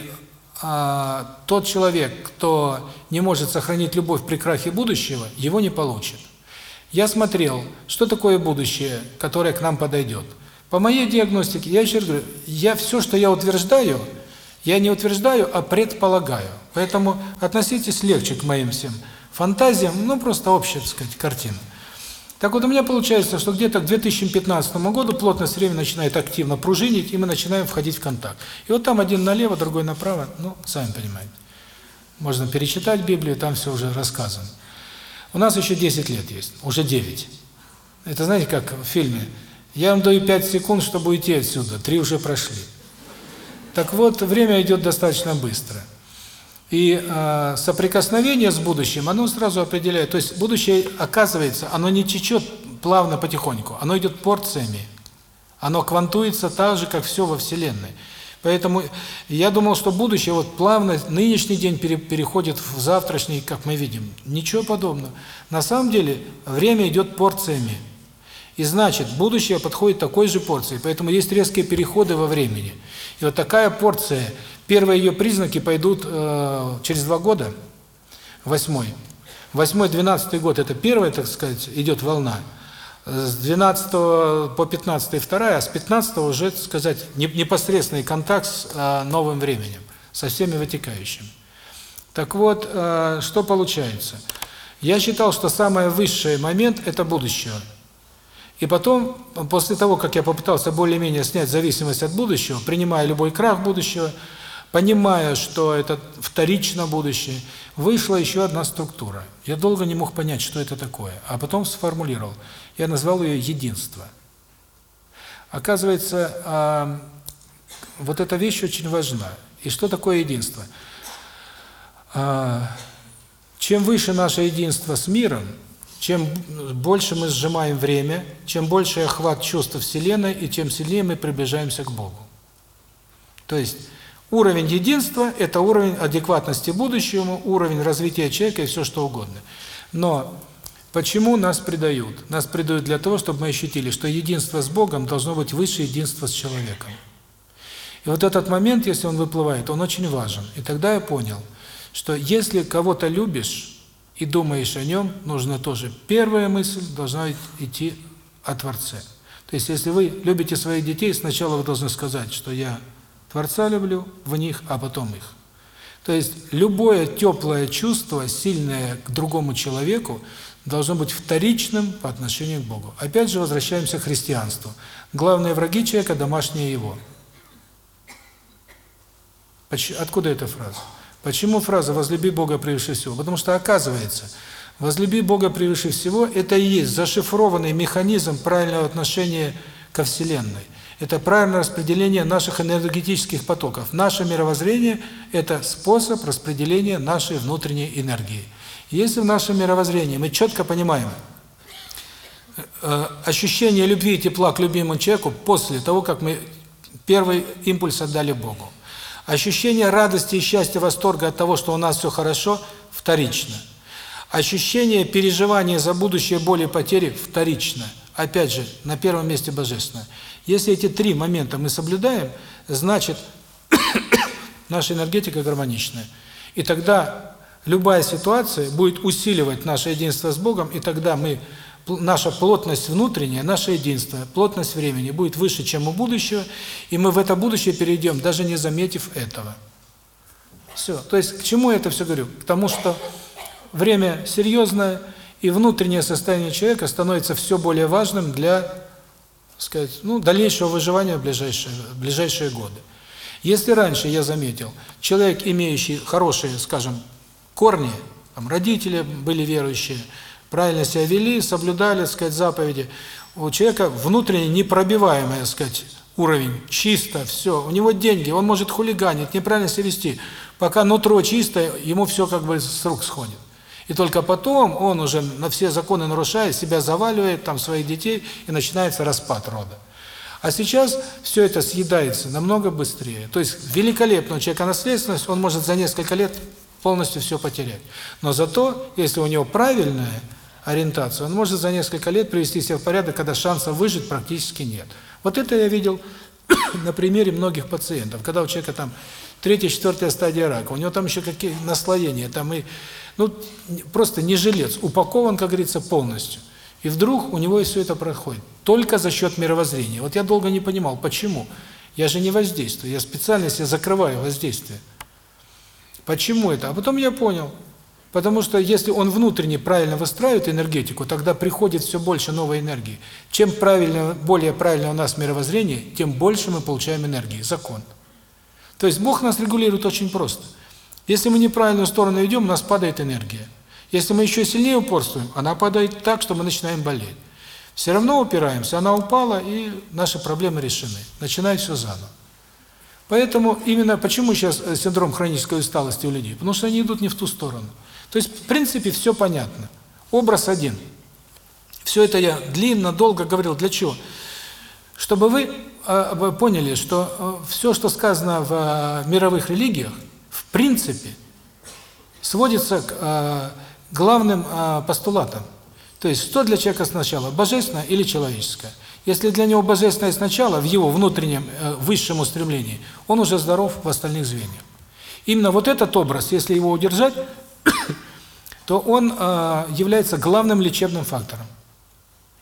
а, тот человек, кто не может сохранить любовь при крахе будущего, его не получит. Я смотрел, что такое будущее, которое к нам подойдет. По моей диагностике, я еще раз говорю, я все, что я утверждаю, я не утверждаю, а предполагаю. Поэтому относитесь легче к моим всем фантазиям, ну просто общая, так сказать, картина. Так вот, у меня получается, что где-то к 2015 году плотность времени начинает активно пружинить, и мы начинаем входить в контакт. И вот там один налево, другой направо, ну, сами понимаете. Можно перечитать Библию, там все уже рассказано. У нас еще 10 лет есть, уже 9. Это знаете, как в фильме «Я вам даю 5 секунд, чтобы уйти отсюда, три уже прошли». Так вот, время идет достаточно быстро. И э, соприкосновение с будущим, оно сразу определяет. То есть будущее, оказывается, оно не течет плавно потихоньку, оно идет порциями. Оно квантуется так же, как все во Вселенной. Поэтому я думал, что будущее вот плавно, нынешний день переходит в завтрашний, как мы видим. Ничего подобного. На самом деле время идет порциями. И значит, будущее подходит такой же порции. Поэтому есть резкие переходы во времени. И вот такая порция – Первые ее признаки пойдут э, через два года, восьмой. Восьмой, двенадцатый год – это первая, так сказать, идет волна. С 12 по 15 вторая, а с 15 уже, так сказать, непосредственный контакт с э, новым временем, со всеми вытекающими. Так вот, э, что получается? Я считал, что самый высший момент – это будущее. И потом, после того, как я попытался более-менее снять зависимость от будущего, принимая любой крах будущего – понимая, что это вторично будущее, вышла еще одна структура. Я долго не мог понять, что это такое, а потом сформулировал. Я назвал ее единство. Оказывается, а, вот эта вещь очень важна. И что такое единство? А, чем выше наше единство с миром, чем больше мы сжимаем время, чем больше охват чувств Вселенной, и чем сильнее мы приближаемся к Богу. То есть Уровень единства – это уровень адекватности будущему, уровень развития человека и все что угодно. Но почему нас предают? Нас предают для того, чтобы мы ощутили, что единство с Богом должно быть выше единства с человеком. И вот этот момент, если он выплывает, он очень важен. И тогда я понял, что если кого-то любишь и думаешь о нем, нужно тоже. Первая мысль должна идти о Творце. То есть, если вы любите своих детей, сначала вы должны сказать, что я Творца люблю в них, а потом их. То есть любое теплое чувство, сильное к другому человеку, должно быть вторичным по отношению к Богу. Опять же возвращаемся к христианству. Главные враги человека – домашние его. Откуда эта фраза? Почему фраза «возлюби Бога превыше всего»? Потому что оказывается, «возлюби Бога превыше всего» – это и есть зашифрованный механизм правильного отношения ко Вселенной – это правильное распределение наших энергетических потоков. Наше мировоззрение – это способ распределения нашей внутренней энергии. Если в нашем мировоззрении мы четко понимаем э, ощущение любви и тепла к любимому человеку после того, как мы первый импульс отдали Богу, ощущение радости и счастья, восторга от того, что у нас все хорошо, вторично. Ощущение переживания за будущее боли потери вторично. Опять же, на первом месте божественное. Если эти три момента мы соблюдаем, значит, наша энергетика гармоничная. И тогда любая ситуация будет усиливать наше единство с Богом, и тогда мы наша плотность внутренняя, наше единство, плотность времени будет выше, чем у будущего, и мы в это будущее перейдем, даже не заметив этого. Все. То есть к чему я это все говорю? К тому, что время серьезное, и внутреннее состояние человека становится все более важным для, сказать, ну, дальнейшего выживания в ближайшие, в ближайшие годы. Если раньше я заметил, человек, имеющий хорошие, скажем, корни, там родители были верующие, правильно себя вели, соблюдали, сказать, заповеди, у человека внутренне непробиваемый, сказать, уровень, чисто, все, у него деньги, он может хулиганить, неправильно себя вести, пока нутро чисто, ему все как бы с рук сходит. И только потом он уже на все законы нарушает, себя заваливает, там своих детей, и начинается распад рода. А сейчас все это съедается намного быстрее. То есть великолепно человека наследственность, он может за несколько лет полностью все потерять. Но зато, если у него правильная ориентация, он может за несколько лет привести себя в порядок, когда шансов выжить практически нет. Вот это я видел на примере многих пациентов, когда у человека там третья, четвертая стадия рака, у него там еще какие наслоения, там и ну, просто не жилец, упакован, как говорится, полностью. И вдруг у него и все это проходит. Только за счет мировоззрения. Вот я долго не понимал, почему. Я же не воздействую, я специально себя закрываю воздействие. Почему это? А потом я понял. Потому что если он внутренне правильно выстраивает энергетику, тогда приходит все больше новой энергии. Чем правильно, более правильно у нас мировоззрение, тем больше мы получаем энергии. Закон. То есть Бог нас регулирует очень просто. Если мы неправильную сторону идем, у нас падает энергия. Если мы еще сильнее упорствуем, она падает так, что мы начинаем болеть. Все равно упираемся, она упала, и наши проблемы решены. Начинай все заново. Поэтому именно почему сейчас э, синдром хронической усталости у людей? Потому что они идут не в ту сторону. То есть, в принципе, все понятно. Образ один. Все это я длинно, долго говорил. Для чего? Чтобы вы поняли, что э, все, что сказано в мировых религиях, в принципе, сводится к главным постулатам. То есть, что для человека сначала, божественное или человеческое? Если для него божественное сначала, в его внутреннем э, высшем устремлении, он уже здоров в остальных звеньях. Именно вот этот образ, если его удержать, то он э, является главным лечебным фактором.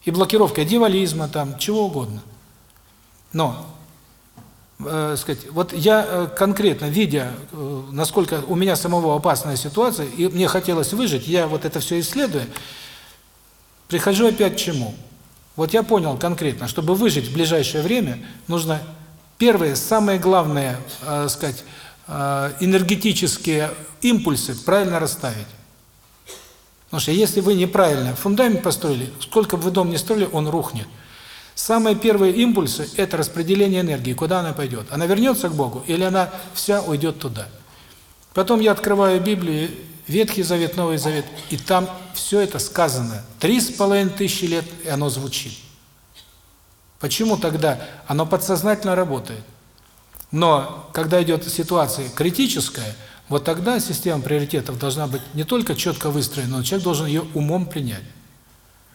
И блокировка дьяволизма, там, чего угодно. Но, э, сказать, вот я э, конкретно, видя, э, насколько у меня самого опасная ситуация, и мне хотелось выжить, я вот это все исследую, Прихожу опять к чему? Вот я понял конкретно, чтобы выжить в ближайшее время, нужно первое, самое главное, э, сказать, э, энергетические импульсы правильно расставить. Потому что если вы неправильно фундамент построили, сколько бы вы дом не строили, он рухнет. Самые первые импульсы – это распределение энергии, куда она пойдет. Она вернется к Богу или она вся уйдет туда. Потом я открываю Библию Ветхий Завет, Новый Завет, и там все это сказано. Три с половиной тысячи лет, и оно звучит. Почему тогда? Оно подсознательно работает. Но когда идет ситуация критическая, вот тогда система приоритетов должна быть не только четко выстроена, но человек должен ее умом принять,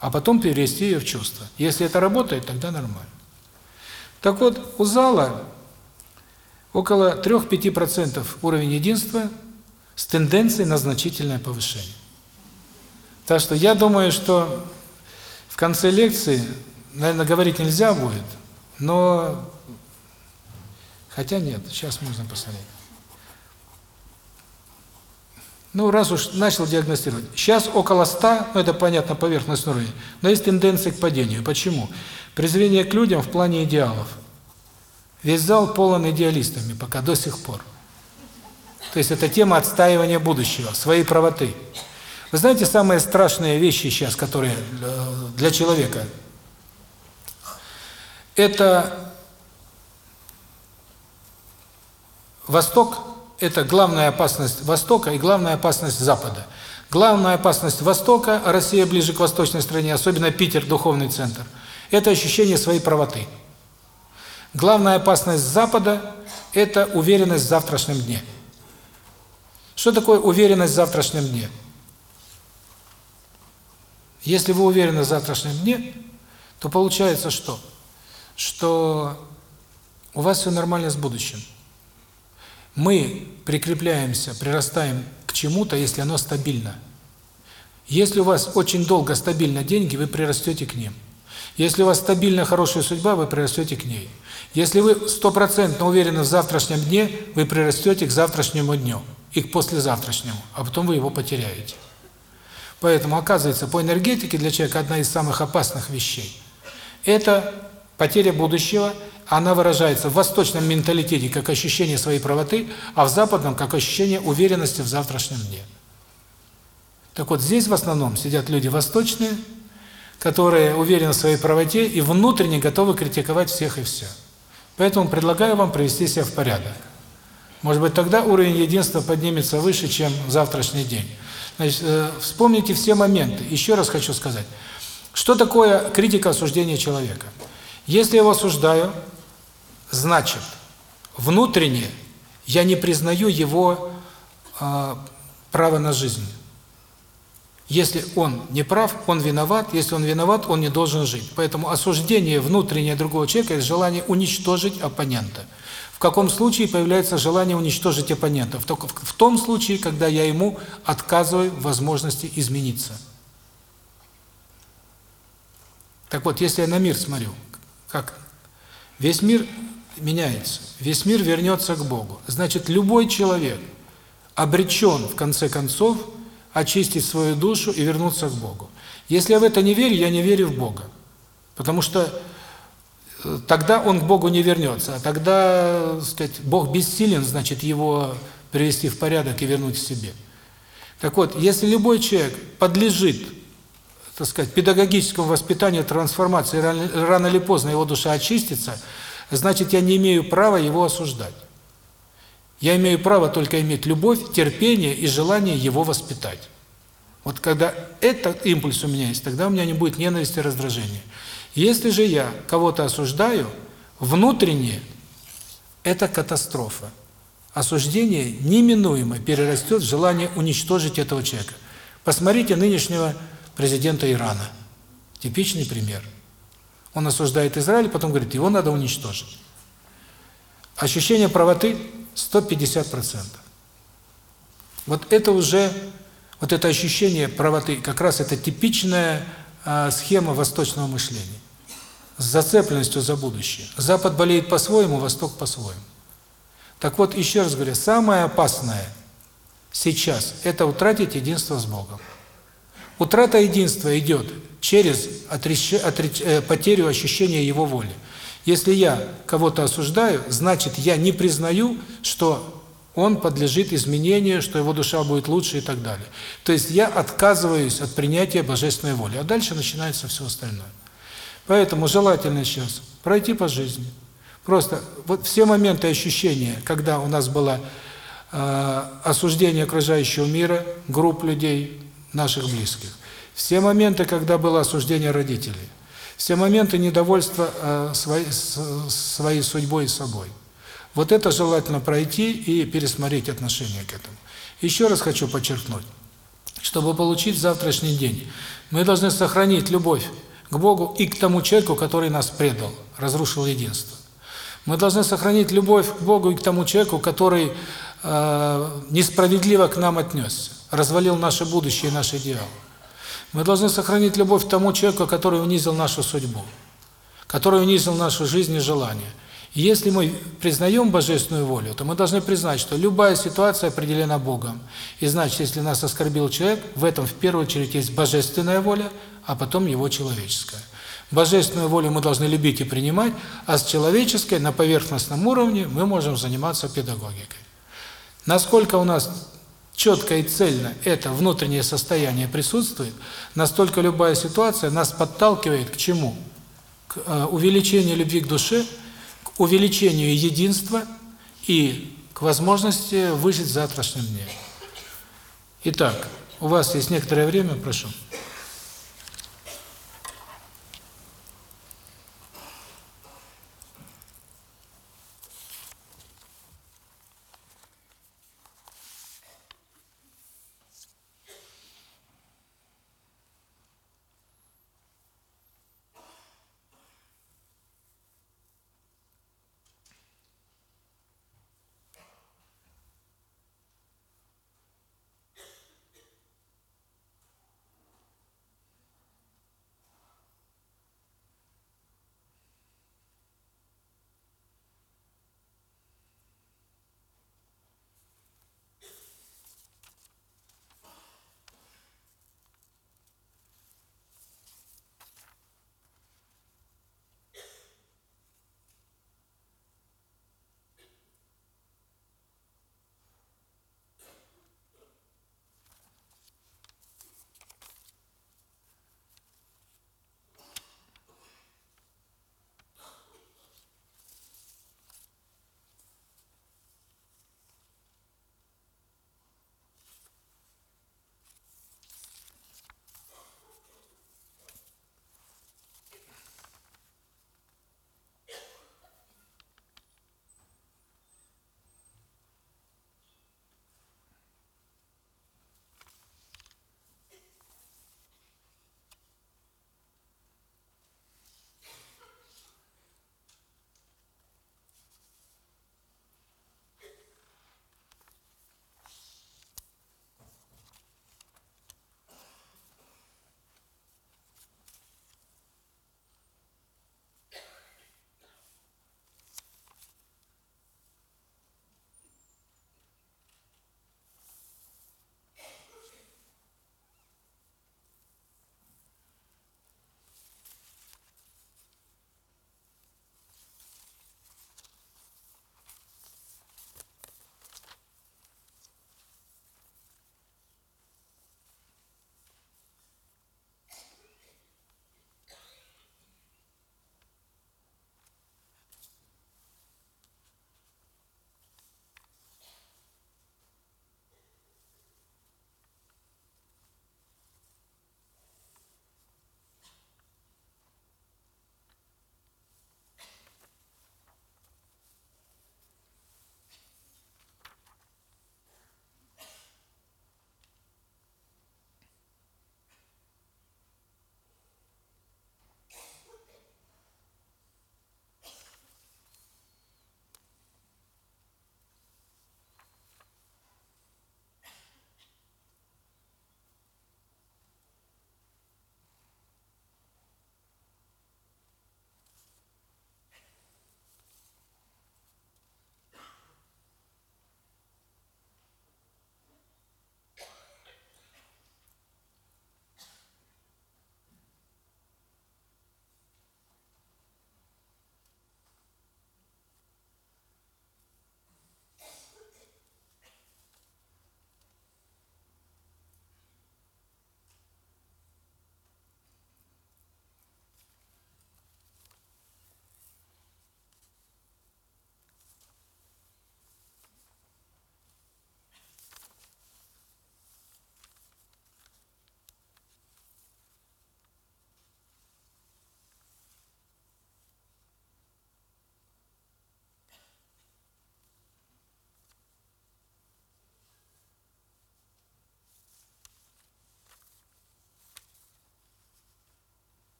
а потом перевести ее в чувство. Если это работает, тогда нормально. Так вот, у зала около 3-5% уровень единства – с тенденцией на значительное повышение. Так что я думаю, что в конце лекции, наверное, говорить нельзя будет, но хотя нет, сейчас можно посмотреть. Ну, раз уж начал диагностировать. Сейчас около 100, ну это понятно, поверхностный уровень, но есть тенденция к падению. Почему? Презрение к людям в плане идеалов. Весь зал полон идеалистами пока до сих пор. То есть это тема отстаивания будущего, своей правоты. Вы знаете, самые страшные вещи сейчас, которые э, для человека, это Восток – это главная опасность Востока и главная опасность Запада. Главная опасность Востока, Россия ближе к восточной стране, особенно Питер – духовный центр, это ощущение своей правоты. Главная опасность Запада – это уверенность в завтрашнем дне. Что такое уверенность в завтрашнем дне? Если вы уверены в завтрашнем дне, то получается что? Что у вас все нормально с будущим. Мы прикрепляемся, прирастаем к чему-то, если оно стабильно. Если у вас очень долго стабильно деньги, вы прирастете к ним. Если у вас стабильная хорошая судьба, вы прирастете к ней. Если вы стопроцентно уверены в завтрашнем дне, вы прирастете к завтрашнему дню и к послезавтрашнему, а потом вы его потеряете. Поэтому, оказывается, по энергетике для человека одна из самых опасных вещей – это потеря будущего, она выражается в восточном менталитете как ощущение своей правоты, а в западном как ощущение уверенности в завтрашнем дне. Так вот, здесь в основном сидят люди восточные, которые уверены в своей правоте и внутренне готовы критиковать всех и все. Поэтому предлагаю вам привести себя в порядок. Может быть, тогда уровень единства поднимется выше, чем завтрашний день. Значит, э, вспомните все моменты. Еще раз хочу сказать. Что такое критика осуждения человека? Если я его осуждаю, значит, внутренне я не признаю его э, право на жизнь. Если он не прав, он виноват. Если он виноват, он не должен жить. Поэтому осуждение внутреннее другого человека – это желание уничтожить оппонента. В каком случае появляется желание уничтожить оппонента? В том случае, когда я ему отказываю в возможности измениться. Так вот, если я на мир смотрю, как весь мир меняется, весь мир вернется к Богу. Значит, любой человек обречен, в конце концов, очистить свою душу и вернуться к Богу. Если я в это не верю, я не верю в Бога. Потому что э, тогда он к Богу не вернется. А тогда, сказать, Бог бессилен, значит, его привести в порядок и вернуть к себе. Так вот, если любой человек подлежит, так сказать, педагогическому воспитанию, трансформации, рано или поздно его душа очистится, значит, я не имею права его осуждать. Я имею право только иметь любовь, терпение и желание его воспитать. Вот когда этот импульс у меня есть, тогда у меня не будет ненависти и раздражения. Если же я кого-то осуждаю, внутренне это катастрофа. Осуждение неминуемо перерастет в желание уничтожить этого человека. Посмотрите нынешнего президента Ирана. Типичный пример. Он осуждает Израиль, потом говорит, его надо уничтожить. Ощущение правоты 150%. Вот это уже, вот это ощущение правоты, как раз это типичная а, схема восточного мышления. С зацепленностью за будущее. Запад болеет по-своему, Восток по-своему. Так вот, еще раз говорю, самое опасное сейчас – это утратить единство с Богом. Утрата единства идет через отреч... Отреч... Э, потерю ощущения Его воли. Если я кого-то осуждаю, значит, я не признаю, что он подлежит изменению, что его душа будет лучше и так далее. То есть я отказываюсь от принятия божественной воли, а дальше начинается все остальное. Поэтому желательно сейчас пройти по жизни. Просто вот все моменты ощущения, когда у нас было э, осуждение окружающего мира, групп людей, наших близких. Все моменты, когда было осуждение родителей все моменты недовольства э, своей, своей судьбой и собой. Вот это желательно пройти и пересмотреть отношение к этому. Еще раз хочу подчеркнуть, чтобы получить завтрашний день, мы должны сохранить любовь к Богу и к тому человеку, который нас предал, разрушил единство. Мы должны сохранить любовь к Богу и к тому человеку, который э, несправедливо к нам отнесся, развалил наше будущее и наш идеал. Мы должны сохранить любовь к тому человеку, который унизил нашу судьбу, который унизил нашу жизнь и желания. И если мы признаем божественную волю, то мы должны признать, что любая ситуация определена Богом. И значит, если нас оскорбил человек, в этом в первую очередь есть божественная воля, а потом его человеческая. Божественную волю мы должны любить и принимать, а с человеческой на поверхностном уровне мы можем заниматься педагогикой. Насколько у нас четко и цельно это внутреннее состояние присутствует, настолько любая ситуация нас подталкивает к чему? К э, увеличению любви к душе, к увеличению единства и к возможности выжить в завтрашнем дне. Итак, у вас есть некоторое время, прошу.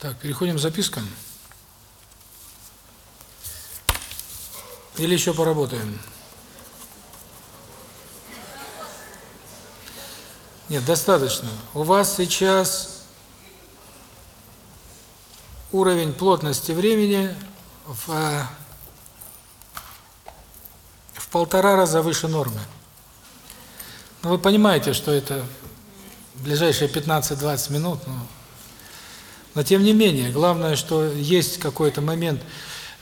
Так, переходим к запискам. Или еще поработаем? Нет, достаточно. У вас сейчас уровень плотности времени в, э, в полтора раза выше нормы. Но вы понимаете, что это ближайшие 15-20 минут, ну, но тем не менее, главное, что есть какой-то момент.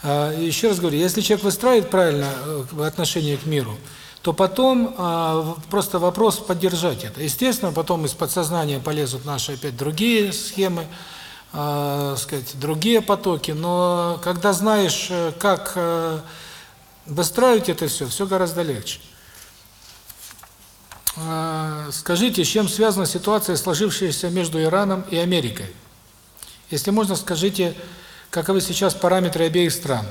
А, еще раз говорю, если человек выстраивает правильно э, отношение к миру, то потом а, просто вопрос поддержать это. Естественно, потом из подсознания полезут наши опять другие схемы, э, сказать, другие потоки, но когда знаешь, э, как э, выстраивать это все, все гораздо легче. Скажите, с чем связана ситуация, сложившаяся между Ираном и Америкой? Если можно, скажите, каковы сейчас параметры обеих стран?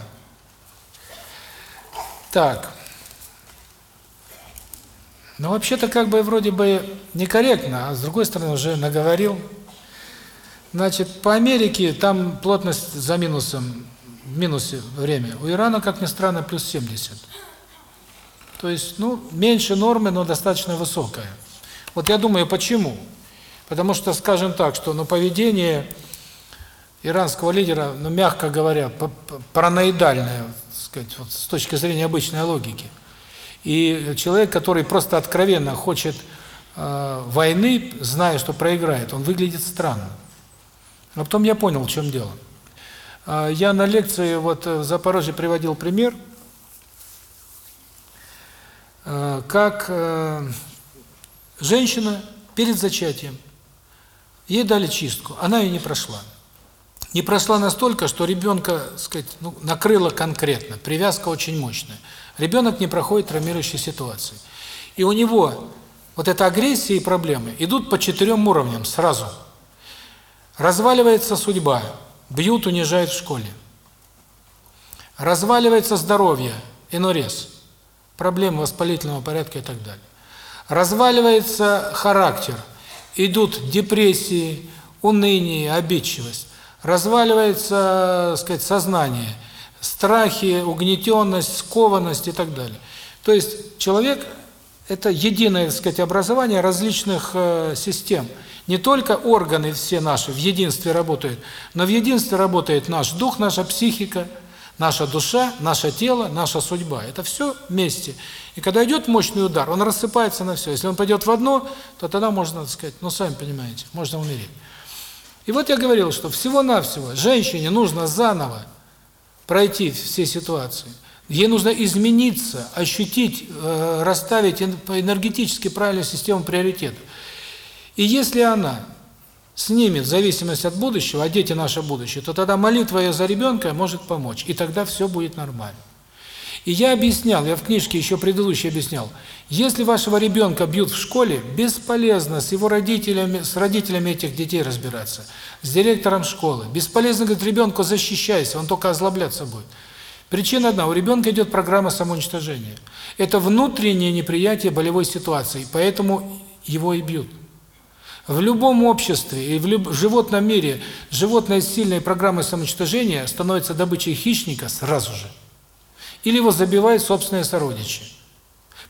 Так. Ну, вообще-то, как бы, вроде бы некорректно, а с другой стороны, уже наговорил. Значит, по Америке там плотность за минусом, в минусе время. У Ирана, как ни странно, плюс 70. То есть, ну, меньше нормы, но достаточно высокая. Вот я думаю, почему? Потому что, скажем так, что ну, поведение иранского лидера, ну, мягко говоря, параноидальное, сказать, вот, с точки зрения обычной логики. И человек, который просто откровенно хочет э, войны, зная, что проиграет, он выглядит странно. Но потом я понял, в чем дело. Э, я на лекции вот в Запорожье приводил пример – Э, как э, женщина перед зачатием, ей дали чистку, она ее не прошла. Не прошла настолько, что ребенка, сказать, ну, накрыло конкретно, привязка очень мощная. Ребенок не проходит травмирующей ситуации. И у него вот эта агрессия и проблемы идут по четырем уровням сразу. Разваливается судьба, бьют, унижают в школе. Разваливается здоровье, инорез проблемы воспалительного порядка и так далее. Разваливается характер, идут депрессии, уныние, обидчивость. Разваливается, сказать, сознание, страхи, угнетенность, скованность и так далее. То есть человек – это единое, сказать, образование различных э, систем. Не только органы все наши в единстве работают, но в единстве работает наш дух, наша психика – Наша душа, наше тело, наша судьба. Это все вместе. И когда идет мощный удар, он рассыпается на все. Если он пойдет в одно, то тогда можно, так сказать, ну, сами понимаете, можно умереть. И вот я говорил, что всего-навсего женщине нужно заново пройти все ситуации. Ей нужно измениться, ощутить, э, расставить энергетически правильную систему приоритетов. И если она снимет зависимость от будущего, а дети наше будущее, то тогда молитва ее за ребенка может помочь, и тогда все будет нормально. И я объяснял, я в книжке еще предыдущей объяснял, если вашего ребенка бьют в школе, бесполезно с его родителями, с родителями этих детей разбираться, с директором школы. Бесполезно, говорит, ребенку защищайся, он только озлобляться будет. Причина одна, у ребенка идет программа самоуничтожения. Это внутреннее неприятие болевой ситуации, поэтому его и бьют. В любом обществе и в люб... животном мире животное с сильной программой самоуничтожения становится добычей хищника сразу же. Или его забивают собственные сородичи.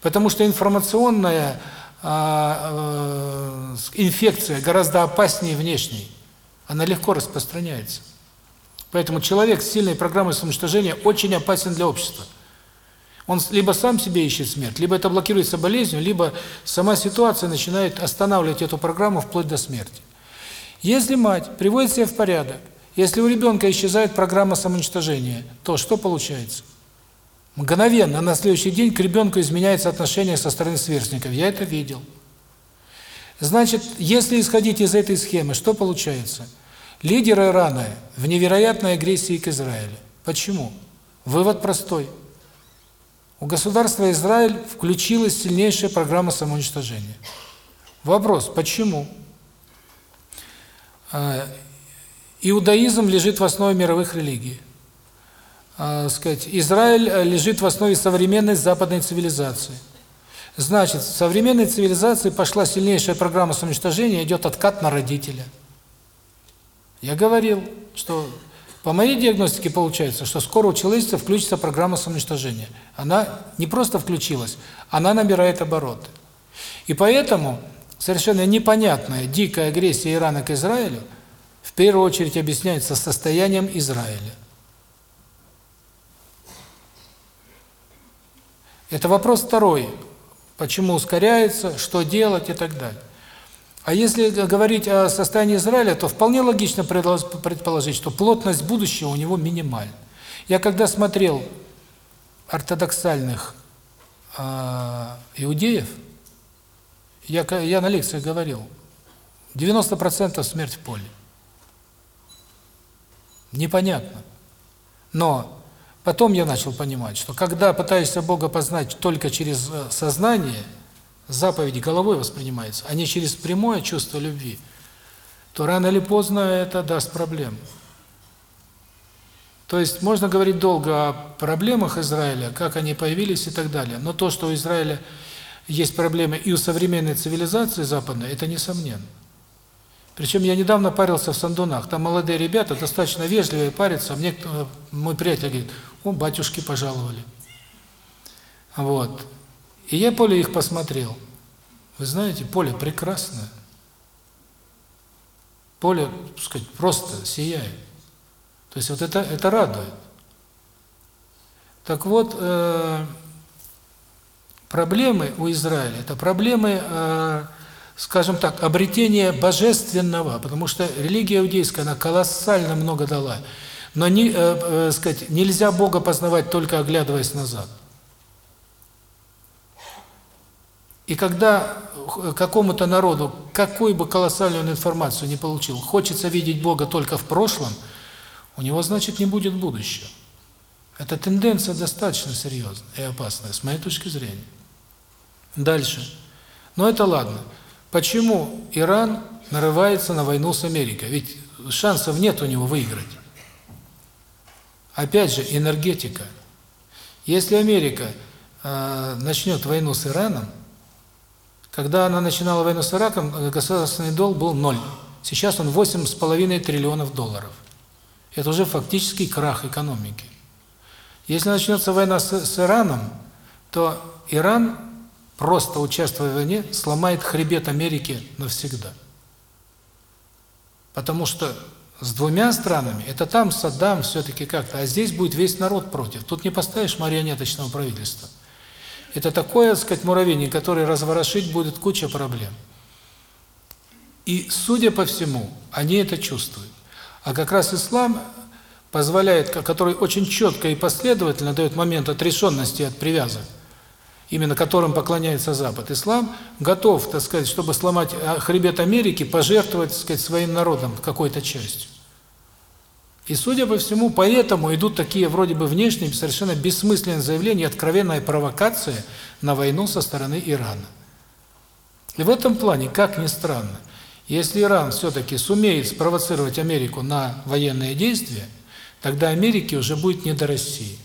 Потому что информационная а, э, инфекция гораздо опаснее внешней. Она легко распространяется. Поэтому человек с сильной программой самоуничтожения очень опасен для общества. Он либо сам себе ищет смерть, либо это блокируется болезнью, либо сама ситуация начинает останавливать эту программу вплоть до смерти. Если мать приводит себя в порядок, если у ребенка исчезает программа самоуничтожения, то что получается? Мгновенно, на следующий день к ребенку изменяется отношение со стороны сверстников. Я это видел. Значит, если исходить из этой схемы, что получается? Лидеры Ирана в невероятной агрессии к Израилю. Почему? Вывод простой – у государства Израиль включилась сильнейшая программа самоуничтожения. Вопрос, почему? А, иудаизм лежит в основе мировых религий. А, сказать, Израиль лежит в основе современной западной цивилизации. Значит, в современной цивилизации пошла сильнейшая программа самоуничтожения, идет откат на родителя. Я говорил, что по моей диагностике получается, что скоро у человечества включится программа самоуничтожения. Она не просто включилась, она набирает обороты. И поэтому совершенно непонятная дикая агрессия Ирана к Израилю в первую очередь объясняется состоянием Израиля. Это вопрос второй. Почему ускоряется, что делать и так далее. А если говорить о состоянии Израиля, то вполне логично предположить, что плотность будущего у него минимальна. Я когда смотрел ортодоксальных э, иудеев, я, я на лекции говорил, 90% смерть в поле. Непонятно. Но Потом я начал понимать, что когда пытаешься Бога познать только через э, сознание, заповеди головой воспринимаются, а не через прямое чувство любви, то рано или поздно это даст проблем. То есть можно говорить долго о проблемах Израиля, как они появились и так далее, но то, что у Израиля есть проблемы и у современной цивилизации западной, это несомненно. Причем я недавно парился в Сандунах, там молодые ребята достаточно вежливые парятся, мне мой приятель говорит, о, батюшки пожаловали. Вот. И я поле их посмотрел. Вы знаете, поле прекрасное. Поле, так сказать, просто сияет. То есть вот это, это радует. Так вот, э, проблемы у Израиля, это проблемы... Э, скажем так, обретение божественного, потому что религия иудейская, она колоссально много дала. Но не, э, э, сказать, нельзя Бога познавать только оглядываясь назад. И когда какому-то народу, какую бы колоссальную информацию не получил, хочется видеть Бога только в прошлом, у него, значит, не будет будущего. Эта тенденция достаточно серьезная и опасная, с моей точки зрения. Дальше. Но это ладно. Почему Иран нарывается на войну с Америкой? Ведь шансов нет у него выиграть. Опять же, энергетика. Если Америка э, начнет войну с Ираном, когда она начинала войну с Ираком, государственный долг был ноль. Сейчас он 8,5 триллионов долларов. Это уже фактически крах экономики. Если начнется война с, с Ираном, то Иран просто участвуя в войне, сломает хребет Америки навсегда. Потому что с двумя странами, это там Саддам все-таки как-то, а здесь будет весь народ против. Тут не поставишь марионеточного правительства. Это такое, так сказать, муравейник, который разворошить будет куча проблем. И, судя по всему, они это чувствуют. А как раз ислам позволяет, который очень четко и последовательно дает момент отрешенности от привязок, именно которым поклоняется Запад. Ислам готов, так сказать, чтобы сломать а, хребет Америки, пожертвовать, так сказать, своим народом какой-то частью. И, судя по всему, поэтому идут такие вроде бы внешние, совершенно бессмысленные заявления, откровенная провокация на войну со стороны Ирана. И в этом плане, как ни странно, если Иран все-таки сумеет спровоцировать Америку на военные действия, тогда Америке уже будет не до России.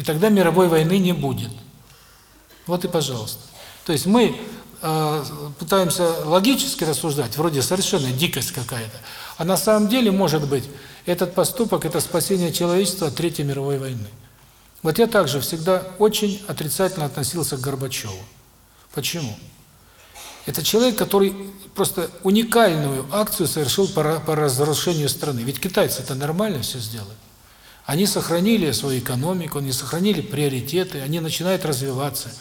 И тогда мировой войны не будет. Вот и пожалуйста. То есть мы э, пытаемся логически рассуждать, вроде совершенно дикость какая-то. А на самом деле, может быть, этот поступок – это спасение человечества от Третьей мировой войны. Вот я также всегда очень отрицательно относился к Горбачеву. Почему? Это человек, который просто уникальную акцию совершил по, по разрушению страны. Ведь китайцы это нормально все сделали. Они сохранили свою экономику, они сохранили приоритеты, они начинают развиваться.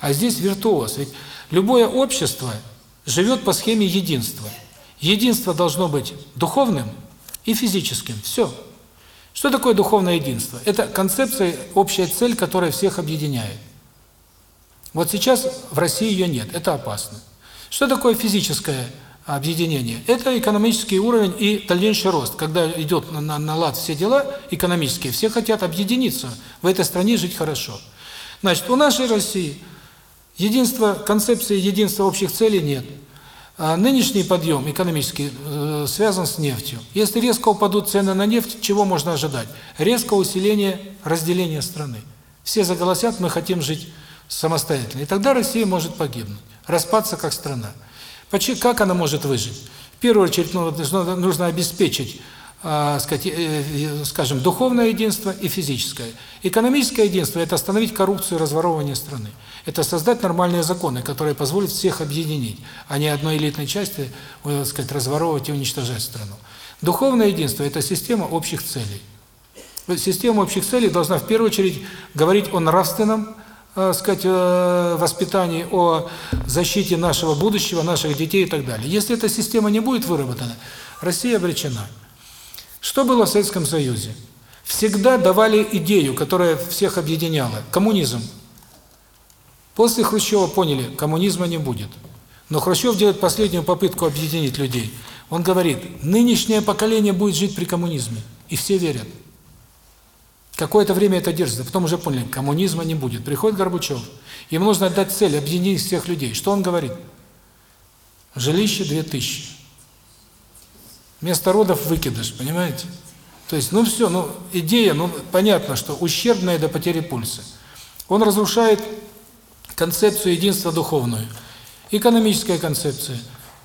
А здесь виртуоз. Ведь любое общество живет по схеме единства. Единство должно быть духовным и физическим. Все. Что такое духовное единство? Это концепция, общая цель, которая всех объединяет. Вот сейчас в России ее нет, это опасно. Что такое физическое объединение. Это экономический уровень и дальнейший рост. Когда идет на, на, на лад все дела экономические, все хотят объединиться, в этой стране жить хорошо. Значит, у нашей России единства, концепции единства общих целей нет. А нынешний подъем экономический э, связан с нефтью. Если резко упадут цены на нефть, чего можно ожидать? Резкое усиление разделения страны. Все заголосят, мы хотим жить самостоятельно. И тогда Россия может погибнуть, распаться как страна. Как она может выжить? первую очередь нужно, нужно обеспечить э, сказать, э, скажем, духовное единство и физическое. Экономическое единство – это остановить коррупцию и разворовывание страны. Это создать нормальные законы, которые позволят всех объединить, а не одной элитной части, так сказать, разворовывать и уничтожать страну. Духовное единство – это система общих целей. Система общих целей должна в первую очередь говорить о нравственном, э, сказать, э, воспитании, о защите нашего будущего, наших детей и так далее. Если эта система не будет выработана, Россия обречена. Что было в Советском Союзе? Всегда давали идею, которая всех объединяла – коммунизм. После Хрущева поняли, коммунизма не будет. Но Хрущев делает последнюю попытку объединить людей. Он говорит, нынешнее поколение будет жить при коммунизме. И все верят. Какое-то время это держится, потом уже поняли, коммунизма не будет. Приходит Горбачев, ему нужно дать цель, объединить всех людей. Что он говорит? Жилище 2000. Вместо родов выкидыш, понимаете? То есть, ну все, ну идея, ну понятно, что ущербная до потери пульса. Он разрушает концепцию единства духовную, экономическая концепция.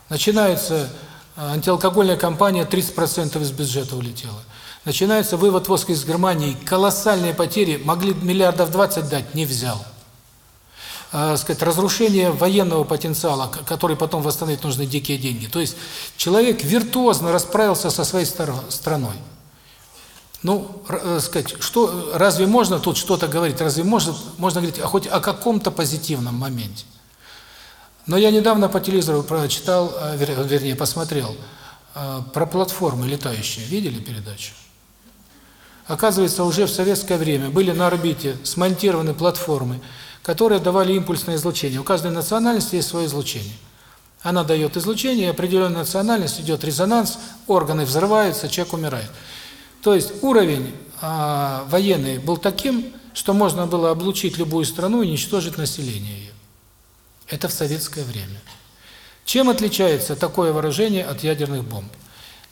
Начинается а, антиалкогольная кампания, 30% из бюджета улетела. Начинается вывод воска из Германии, колоссальные потери, могли миллиардов 20 дать, не взял. А, сказать, разрушение военного потенциала, который потом восстановить нужны дикие деньги. То есть человек виртуозно расправился со своей страной. Ну, э, сказать, что разве можно тут что-то говорить? Разве можно можно говорить а хоть о каком-то позитивном моменте? Но я недавно по телевизору прочитал, э, вернее, посмотрел про платформы летающие. Видели передачу? Оказывается, уже в советское время были на орбите смонтированы платформы, которые давали импульсное излучение. У каждой национальности есть свое излучение. Она дает излучение, определенная национальность идет резонанс, органы взрываются, человек умирает. То есть уровень а, военный был таким, что можно было облучить любую страну и уничтожить население ее. Это в советское время. Чем отличается такое вооружение от ядерных бомб?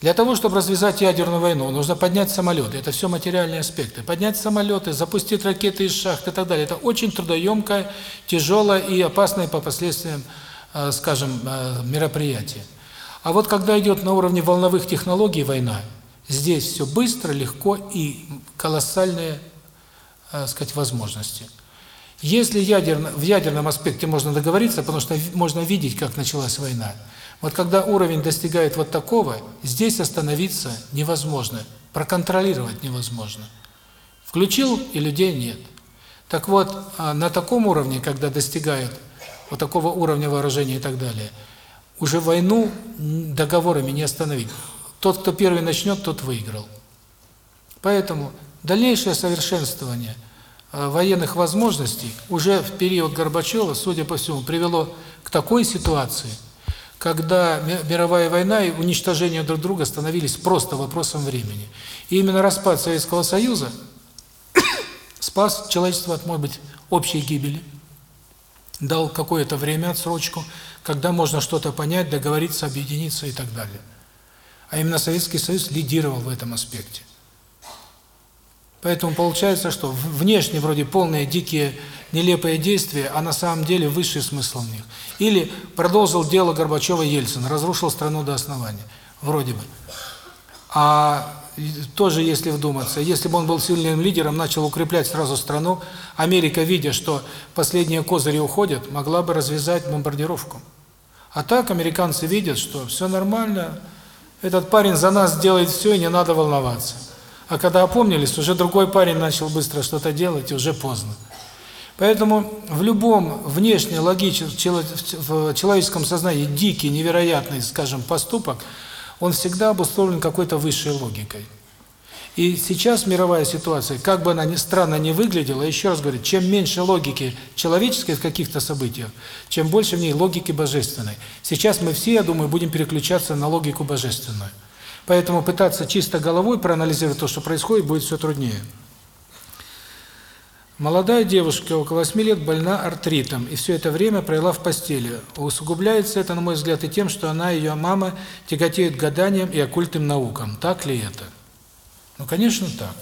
Для того, чтобы развязать ядерную войну, нужно поднять самолеты. Это все материальные аспекты. Поднять самолеты, запустить ракеты из шахт и так далее. Это очень трудоемкое, тяжелое и опасное по последствиям, а, скажем, а, мероприятие. А вот когда идет на уровне волновых технологий война, Здесь все быстро, легко и колоссальные, э, сказать, возможности. Если ядерно, в ядерном аспекте можно договориться, потому что можно видеть, как началась война. Вот когда уровень достигает вот такого, здесь остановиться невозможно, проконтролировать невозможно. Включил и людей нет. Так вот, а на таком уровне, когда достигают вот такого уровня вооружения и так далее, уже войну договорами не остановить. Тот, кто первый начнет, тот выиграл. Поэтому дальнейшее совершенствование э, военных возможностей уже в период Горбачева, судя по всему, привело к такой ситуации, когда мировая война и уничтожение друг друга становились просто вопросом времени. И именно распад Советского Союза спас человечество от, может быть, общей гибели, дал какое-то время отсрочку, когда можно что-то понять, договориться, объединиться и так далее. А именно Советский Союз лидировал в этом аспекте. Поэтому получается, что внешне вроде полные дикие, нелепые действия, а на самом деле высший смысл в них. Или продолжил дело Горбачева-Ельцин, разрушил страну до основания. Вроде бы. А тоже, если вдуматься, если бы он был сильным лидером, начал укреплять сразу страну, Америка, видя, что последние козыри уходят, могла бы развязать бомбардировку. А так американцы видят, что все нормально, этот парень за нас делает все, и не надо волноваться. А когда опомнились, уже другой парень начал быстро что-то делать, и уже поздно. Поэтому в любом внешне логическом, в человеческом сознании дикий, невероятный, скажем, поступок, он всегда обусловлен какой-то высшей логикой. И сейчас мировая ситуация, как бы она ни странно не выглядела, еще раз говорю, чем меньше логики человеческой в каких-то событиях, чем больше в ней логики божественной. Сейчас мы все, я думаю, будем переключаться на логику божественную. Поэтому пытаться чисто головой проанализировать то, что происходит, будет все труднее. Молодая девушка, около 8 лет, больна артритом, и все это время провела в постели. Усугубляется это, на мой взгляд, и тем, что она и ее мама тяготеют гаданиям и оккультным наукам. Так ли это? Ну, конечно, так.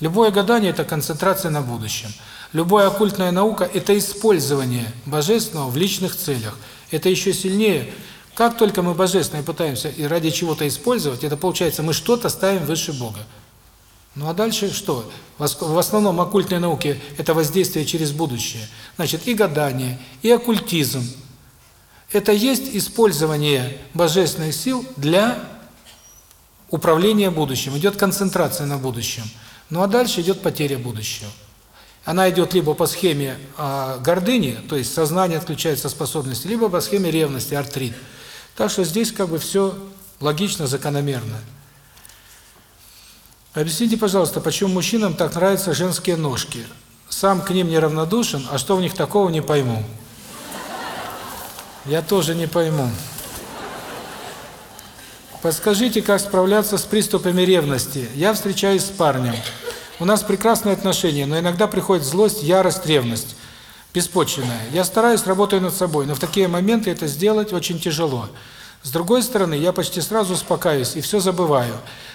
Любое гадание – это концентрация на будущем. Любая оккультная наука – это использование божественного в личных целях. Это еще сильнее Как только мы божественное пытаемся и ради чего-то использовать, это получается, мы что-то ставим выше Бога. Ну а дальше что? В основном оккультные науки – это воздействие через будущее. Значит, и гадание, и оккультизм – это есть использование божественных сил для управления будущим. Идет концентрация на будущем. Ну а дальше идет потеря будущего. Она идет либо по схеме э, гордыни, то есть сознание отключается способности, либо по схеме ревности, артрит. Так что здесь как бы все логично, закономерно. Объясните, пожалуйста, почему мужчинам так нравятся женские ножки? Сам к ним неравнодушен, а что в них такого не пойму. Я тоже не пойму. Подскажите, как справляться с приступами ревности? Я встречаюсь с парнем. У нас прекрасные отношения, но иногда приходит злость, ярость, ревность. Беспочвенная. Я стараюсь, работаю над собой, но в такие моменты это сделать очень тяжело. С другой стороны, я почти сразу успокаиваюсь и все забываю.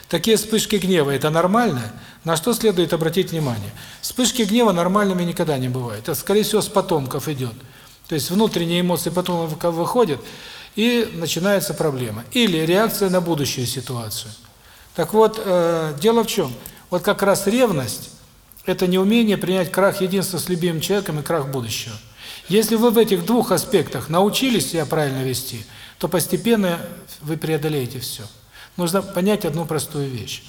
Такие вспышки гнева – это нормально? На что следует обратить внимание? Вспышки гнева нормальными никогда не бывают. Это, скорее всего, с потомков идет. То есть внутренние эмоции потом выходят, и начинается проблема. Или реакция на будущую ситуацию. Так вот, э, дело в чем? Вот как раз ревность – это неумение принять крах единства с любимым человеком и крах будущего. Если вы в этих двух аспектах научились себя правильно вести – то постепенно вы преодолеете все. Нужно понять одну простую вещь.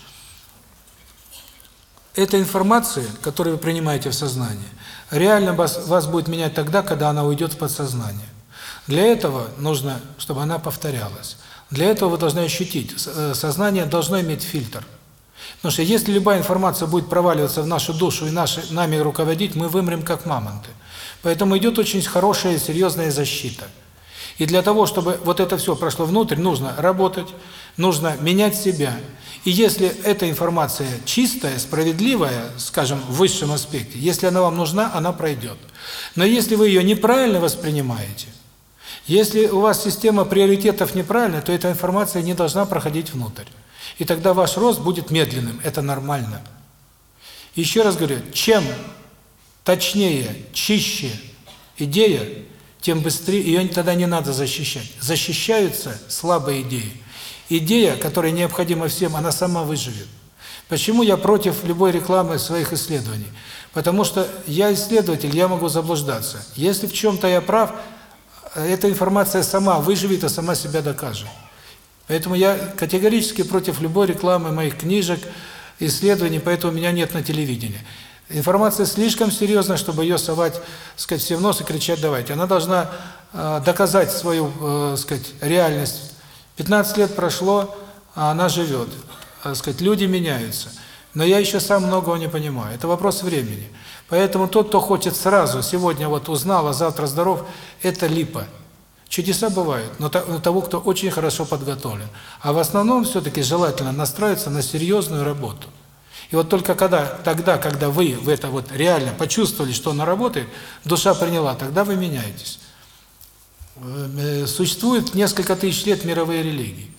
Эта информация, которую вы принимаете в сознание, реально вас, вас будет менять тогда, когда она уйдет в подсознание. Для этого нужно, чтобы она повторялась. Для этого вы должны ощутить, э, сознание должно иметь фильтр. Потому что если любая информация будет проваливаться в нашу душу и наши, нами руководить, мы вымрем как мамонты. Поэтому идет очень хорошая серьезная защита – и для того, чтобы вот это все прошло внутрь, нужно работать, нужно менять себя. И если эта информация чистая, справедливая, скажем, в высшем аспекте, если она вам нужна, она пройдет. Но если вы ее неправильно воспринимаете, если у вас система приоритетов неправильная, то эта информация не должна проходить внутрь. И тогда ваш рост будет медленным, это нормально. Еще раз говорю, чем точнее, чище идея, тем быстрее, ее тогда не надо защищать. Защищаются слабые идеи. Идея, которая необходима всем, она сама выживет. Почему я против любой рекламы своих исследований? Потому что я исследователь, я могу заблуждаться. Если в чем-то я прав, эта информация сама выживет, а сама себя докажет. Поэтому я категорически против любой рекламы моих книжек, исследований, поэтому меня нет на телевидении. Информация слишком серьезная, чтобы ее совать, сказать, все в нос и кричать «давайте». Она должна э, доказать свою, э, сказать, реальность. 15 лет прошло, а она живет. Э, сказать, люди меняются. Но я еще сам многого не понимаю. Это вопрос времени. Поэтому тот, кто хочет сразу, сегодня вот узнал, а завтра здоров, это липа. Чудеса бывают, но того, кто очень хорошо подготовлен. А в основном все-таки желательно настроиться на серьезную работу. И вот только когда тогда, когда вы в это вот реально почувствовали, что оно работает, душа приняла, тогда вы меняетесь. Э, существует несколько тысяч лет мировые религии.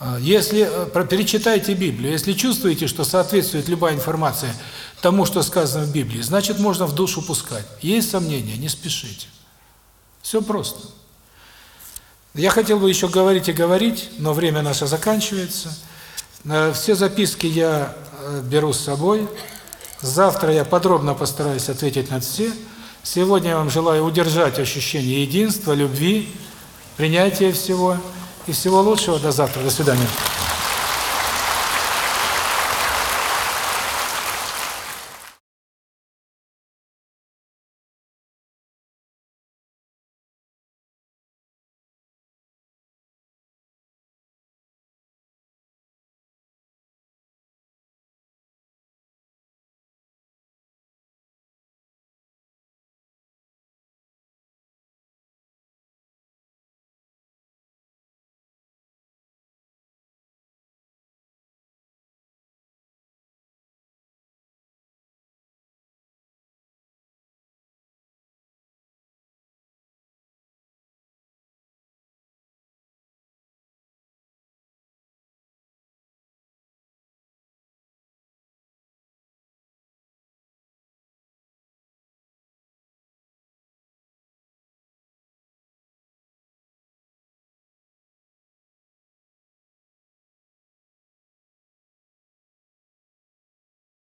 А, если э, перечитайте Библию, если чувствуете, что соответствует любая информация тому, что сказано в Библии, значит, можно в душу пускать. Есть сомнения, не спешите. Все просто. Я хотел бы еще говорить и говорить, но время наше заканчивается. Э, все записки я э, беру с собой. Завтра я подробно постараюсь ответить на все. Сегодня я вам желаю удержать ощущение единства, любви, принятия всего. И всего лучшего. До завтра. До свидания.